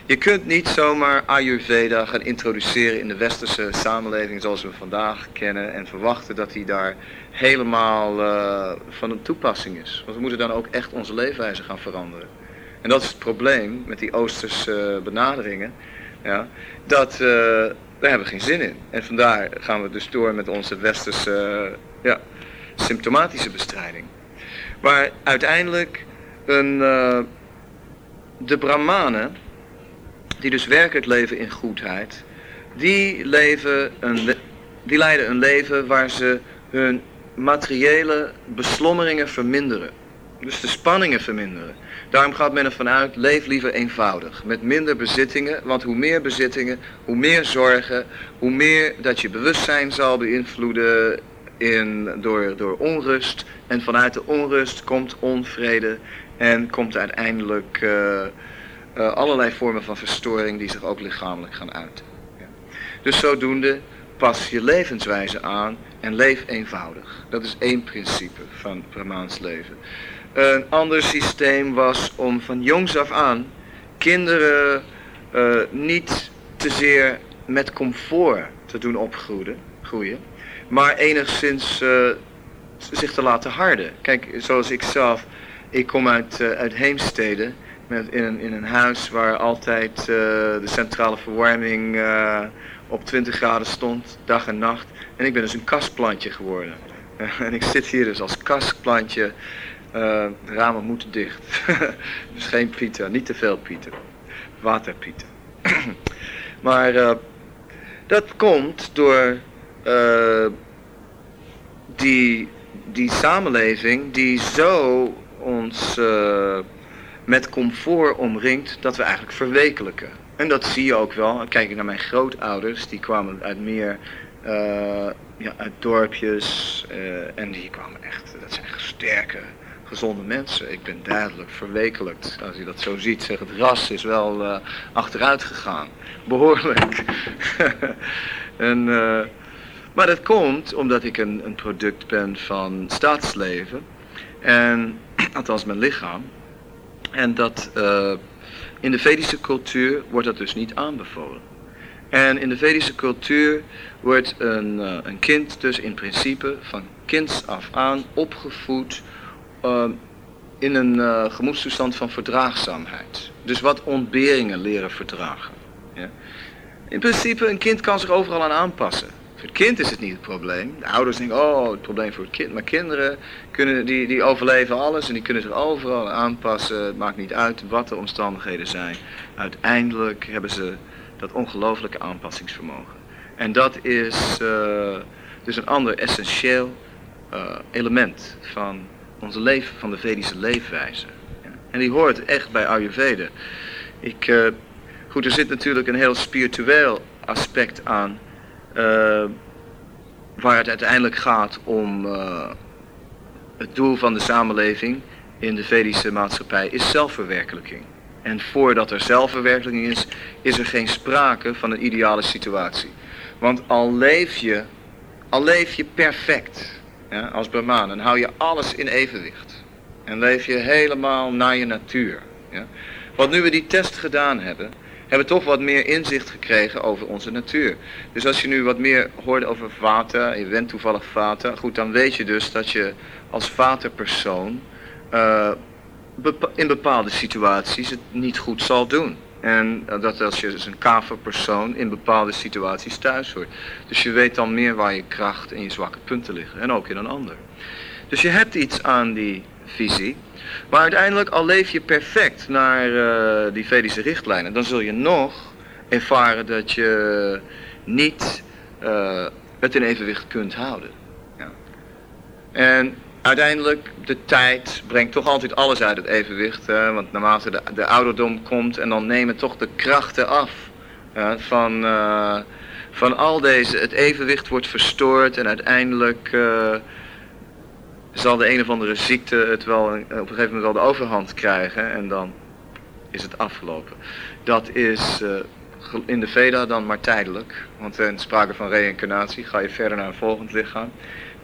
je kunt niet zomaar Ayurveda gaan introduceren in de westerse samenleving zoals we vandaag kennen en verwachten dat die daar helemaal uh, van een toepassing is. Want we moeten dan ook echt onze leefwijze gaan veranderen. En dat is het probleem met die oosterse benaderingen. Ja, dat uh, daar hebben we geen zin in. En vandaar gaan we dus door met onze westerse ja, symptomatische bestrijding. Maar uiteindelijk een, uh, de brahmanen, die dus werkelijk leven in goedheid, die, leven een, die leiden een leven waar ze hun materiële beslommeringen verminderen. Dus de spanningen verminderen. Daarom gaat men ervan uit, leef liever eenvoudig, met minder bezittingen, want hoe meer bezittingen, hoe meer zorgen, hoe meer dat je bewustzijn zal beïnvloeden in, door, door onrust. En vanuit de onrust komt onvrede en komt uiteindelijk uh, uh, allerlei vormen van verstoring die zich ook lichamelijk gaan uiten. Dus zodoende pas je levenswijze aan en leef eenvoudig. Dat is één principe van Brahmaans leven. Een ander systeem was om van jongs af aan kinderen uh, niet te zeer met comfort te doen opgroeien. Groeien, maar enigszins uh, zich te laten harden. Kijk, zoals ik zelf, ik kom uit, uh, uit Heemstede, met, in, een, in een huis waar altijd de centrale verwarming op 20 graden stond, dag en nacht. En ik ben dus een kastplantje geworden. en ik zit hier dus als kastplantje, de ramen moeten dicht. dus geen Pieter, niet te veel Pieter. Waterpieter. maar dat komt door uh, die, die samenleving die zo ons uh, met comfort omringt dat we eigenlijk verwekelijken. En dat zie je ook wel. Kijk ik naar mijn grootouders, die kwamen uit meer uh, ja, uit dorpjes en die kwamen echt, dat zijn sterke, gezonde mensen. Ik ben duidelijk verwekelijkt, als je dat zo ziet. Zeg, het ras is wel achteruit gegaan, behoorlijk. en maar dat komt omdat ik een, een product ben van staatsleven. En, althans mijn lichaam. En dat uh, in de Vedische cultuur wordt dat dus niet aanbevolen. En in de Vedische cultuur wordt een, uh, een kind dus in principe van kinds af aan opgevoed uh, in een uh, gemoedstoestand van verdraagzaamheid. Dus wat ontberingen leren verdragen. Ja. In principe, een kind kan zich overal aan aanpassen. Voor het kind is het niet het probleem. De ouders denken, oh, het probleem voor het kind. Maar kinderen, kunnen, die, die overleven alles en die kunnen zich overal aanpassen. Het maakt niet uit wat de omstandigheden zijn. Uiteindelijk hebben ze dat ongelooflijke aanpassingsvermogen. En dat is uh, dus een ander essentieel uh, element van onze leven, van de Vedische leefwijze. En die hoort echt bij Ayurveda. Ik, uh, goed, er zit natuurlijk een heel spiritueel aspect aan uh, waar het uiteindelijk gaat om uh, het doel van de samenleving in de Vedische maatschappij is zelfverwerkelijking. En voordat er zelfverwerkelijking is, is er geen sprake van een ideale situatie. Want al leef je, al leef je perfect ja, als Brahman, dan hou je alles in evenwicht. En leef je helemaal naar je natuur. Ja. Want nu we die test gedaan hebben, hebben toch wat meer inzicht gekregen over onze natuur. Dus als je nu wat meer hoort over vaten, je bent toevallig vaten, goed, dan weet je dus dat je als vaterpersoon uh, in bepaalde situaties het niet goed zal doen. En dat als je dus een kaverpersoon in bepaalde situaties thuis hoort. Dus je weet dan meer waar je kracht en je zwakke punten liggen. En ook in een ander. Dus je hebt iets aan die visie. Maar uiteindelijk, al leef je perfect naar uh, die Vedische richtlijnen, dan zul je nog ervaren dat je niet uh, het in evenwicht kunt houden. Ja. En uiteindelijk, de tijd brengt toch altijd alles uit het evenwicht. Want naarmate de, de ouderdom komt en dan nemen toch de krachten af. van, uh, van al deze, het evenwicht wordt verstoord en uiteindelijk uh, zal de een of andere ziekte het wel op een gegeven moment wel de overhand krijgen en dan is het afgelopen. Dat is in de Veda dan maar tijdelijk, want in sprake van reïncarnatie ga je verder naar een volgend lichaam.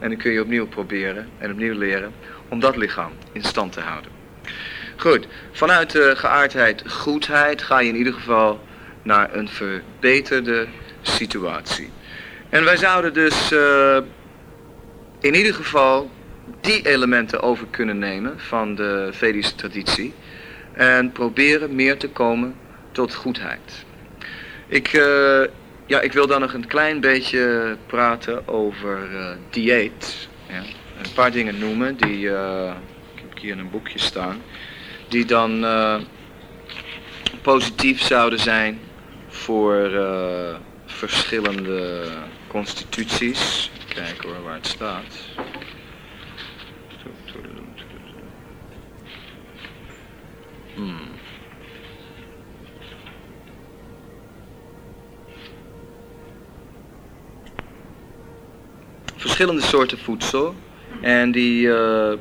En dan kun je opnieuw proberen en opnieuw leren om dat lichaam in stand te houden. Goed, vanuit de geaardheid goedheid ga je in ieder geval naar een verbeterde situatie. En wij zouden dus uh, in ieder geval die elementen over kunnen nemen van de Vedische traditie. En proberen meer te komen tot goedheid. Ik, uh, ja, ik wil dan nog een klein beetje praten over uh, dieet. Ja. Een paar dingen noemen die, uh, ik heb hier in een boekje staan, die dan uh, positief zouden zijn voor verschillende constituties. Kijken hoor waar het staat. Hmm. Verschillende soorten voedsel. En die, uh,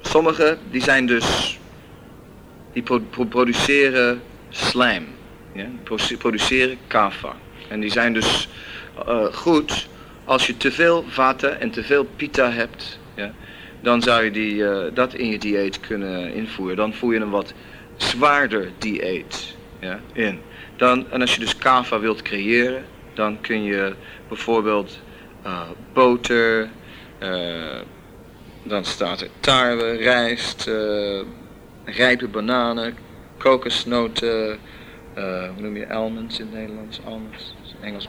sommige die zijn dus, die produceren slijm. Ja? produceren kava. En die zijn dus uh, goed als je te veel vata en te veel pita hebt. Ja? Dan zou je die, uh, dat in je dieet kunnen invoeren. Dan voer je een wat zwaarder dieet ja, in. Dan, en als je dus kava wilt creëren, dan kun je bijvoorbeeld uh, boter, uh, dan staat er tarwe, rijst, uh, rijpe bananen, kokosnoten, hoe noem je almonds in het Nederlands? Almonds, Engels,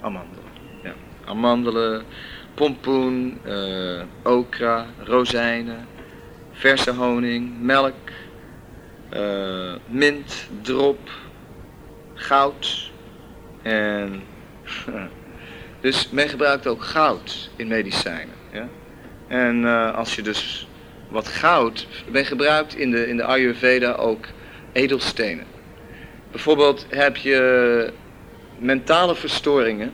amandelen. Ja. Amandelen, pompoen, okra, rozijnen, verse honing, melk, mint, drop, goud en Dus men gebruikt ook goud in medicijnen. Ja? En uh, als je dus wat goud, men gebruikt in de, in de Ayurveda ook edelstenen. Bijvoorbeeld heb je mentale verstoringen,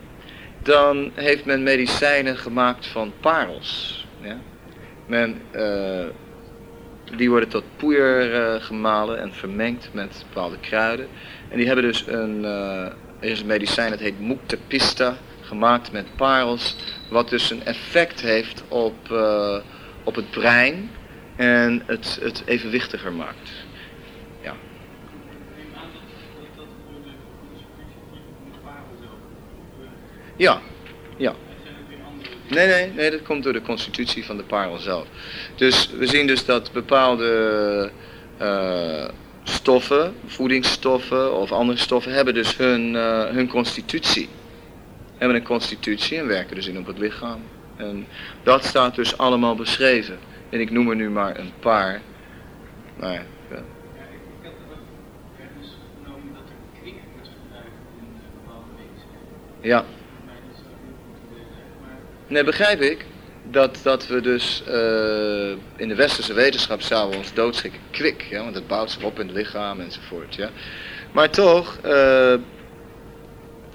dan heeft men medicijnen gemaakt van parels. Ja? Men, uh, die worden tot poeier uh, gemalen en vermengd met bepaalde kruiden. En die hebben dus een, er is een medicijn dat heet Mukta Pista gemaakt met parels, wat dus een effect heeft op, uh, op het brein en het, het evenwichtiger maakt. Ja. Ja, ja. Nee, nee, nee, dat komt door de constitutie van de parel zelf. Dus we zien dus dat bepaalde uh, stoffen, voedingsstoffen of andere stoffen, hebben dus hun, uh, hun constitutie hebben een constitutie en werken dus in op het lichaam. En dat staat dus allemaal beschreven. En ik noem er nu maar een paar. Maar, ja. bepaalde medicijnen. Ja. Nee, begrijp ik. Dat, dat we dus uh, in de westerse wetenschap zouden ons doodschikken kwik. Ja, want het bouwt zich op in het lichaam enzovoort. Ja. Maar toch, uh,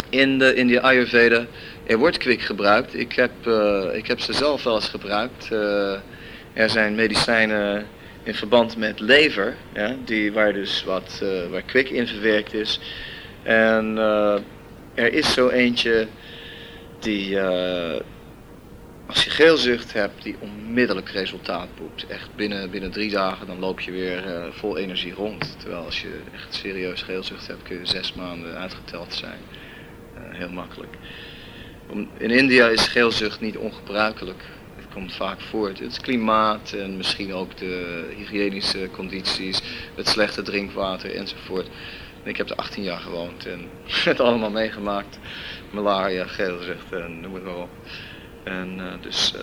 in de, in de Ayurveda. Er wordt kwik gebruikt. Ik heb, uh, ik heb ze zelf wel eens gebruikt. Uh, er zijn medicijnen in verband met lever, ja, die, waar dus wat, uh, waar kwik in verwerkt is. En er is zo eentje die, als je geelzucht hebt die onmiddellijk resultaat boekt, echt binnen, binnen drie dagen, dan loop je weer vol energie rond. Terwijl als je echt serieus geelzucht hebt, kun je zes maanden uitgeteld zijn. Heel makkelijk. In India is geelzucht niet ongebruikelijk. Het komt vaak voort. Het klimaat en misschien ook de hygiënische condities, het slechte drinkwater enzovoort. Ik heb er 18 jaar gewoond en het allemaal meegemaakt. Malaria, geelzucht en noem het maar op. En uh, dus, uh,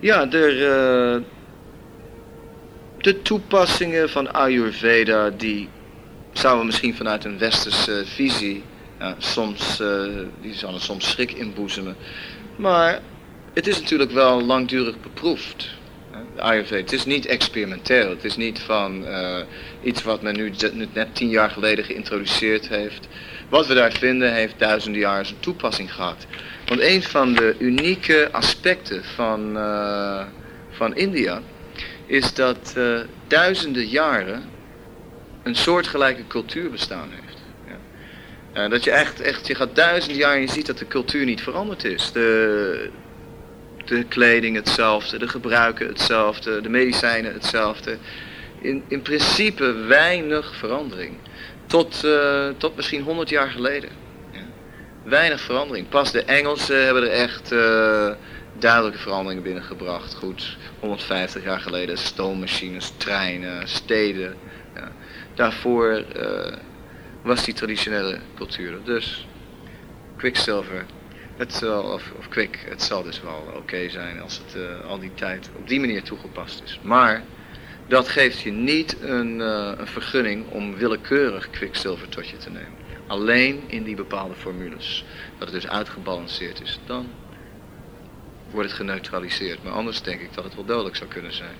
ja, uh, de toepassingen van Ayurveda, die zouden misschien vanuit een westerse visie, soms, die zouden soms schrik inboezemen. Maar het is natuurlijk wel langdurig beproefd. Ayurveda, het is niet experimenteel. Het is niet van iets wat men nu net tien jaar geleden geïntroduceerd heeft. Wat we daar vinden heeft duizenden jaar zijn toepassing gehad. Want een van de unieke aspecten van, van India is dat duizenden jaren een soortgelijke cultuur bestaan heeft. Ja. Dat je echt, echt, je gaat duizenden jaar en je ziet dat de cultuur niet veranderd is. De, de kleding hetzelfde, de gebruiken hetzelfde, de medicijnen hetzelfde. In, in principe weinig verandering. Tot, tot misschien 100 jaar geleden weinig verandering. Pas de Engelsen hebben er echt uh, duidelijke veranderingen binnengebracht. Goed, 150 jaar geleden stoommachines, treinen, steden. Ja. Daarvoor uh, was die traditionele cultuur. Dus quicksilver, het zal, of, quick, het zal dus wel oké zijn als het uh, al die tijd op die manier toegepast is. Maar dat geeft je niet een, een vergunning om willekeurig kwikzilver tot je te nemen alleen in die bepaalde formules. Dat het dus uitgebalanceerd is. Dan wordt het geneutraliseerd. Maar anders denk ik dat het wel dodelijk zou kunnen zijn.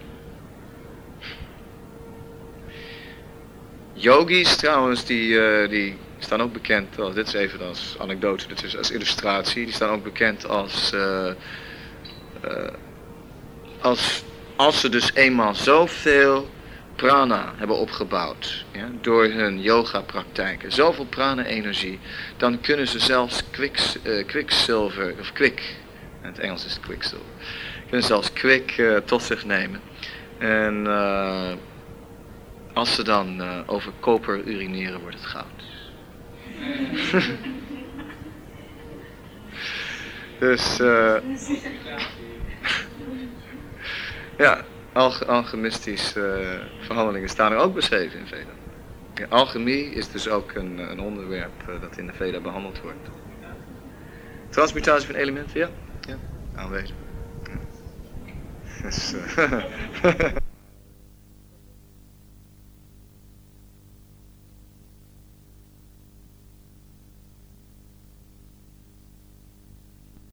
Yogis trouwens, die, uh, die staan ook bekend als, dit is even als anekdote, dit is als illustratie, die staan ook bekend als, uh, uh, als, als ze dus eenmaal zoveel prana hebben opgebouwd ja, door hun yoga praktijken, zoveel prana-energie, dan kunnen ze zelfs quicksilver, uh, of quick, in het Engels is het quicksilver, kunnen zelfs uh, tot zich nemen. En als ze dan over koper urineren, wordt het goud. dus, ja, alchemistische uh, verhandelingen staan er ook beschreven in Veda. Ja, alchemie is dus ook een, een onderwerp dat in de Veda behandeld wordt. Transmutatie van elementen, ja. ja. Aanwezig. Ja. Dus,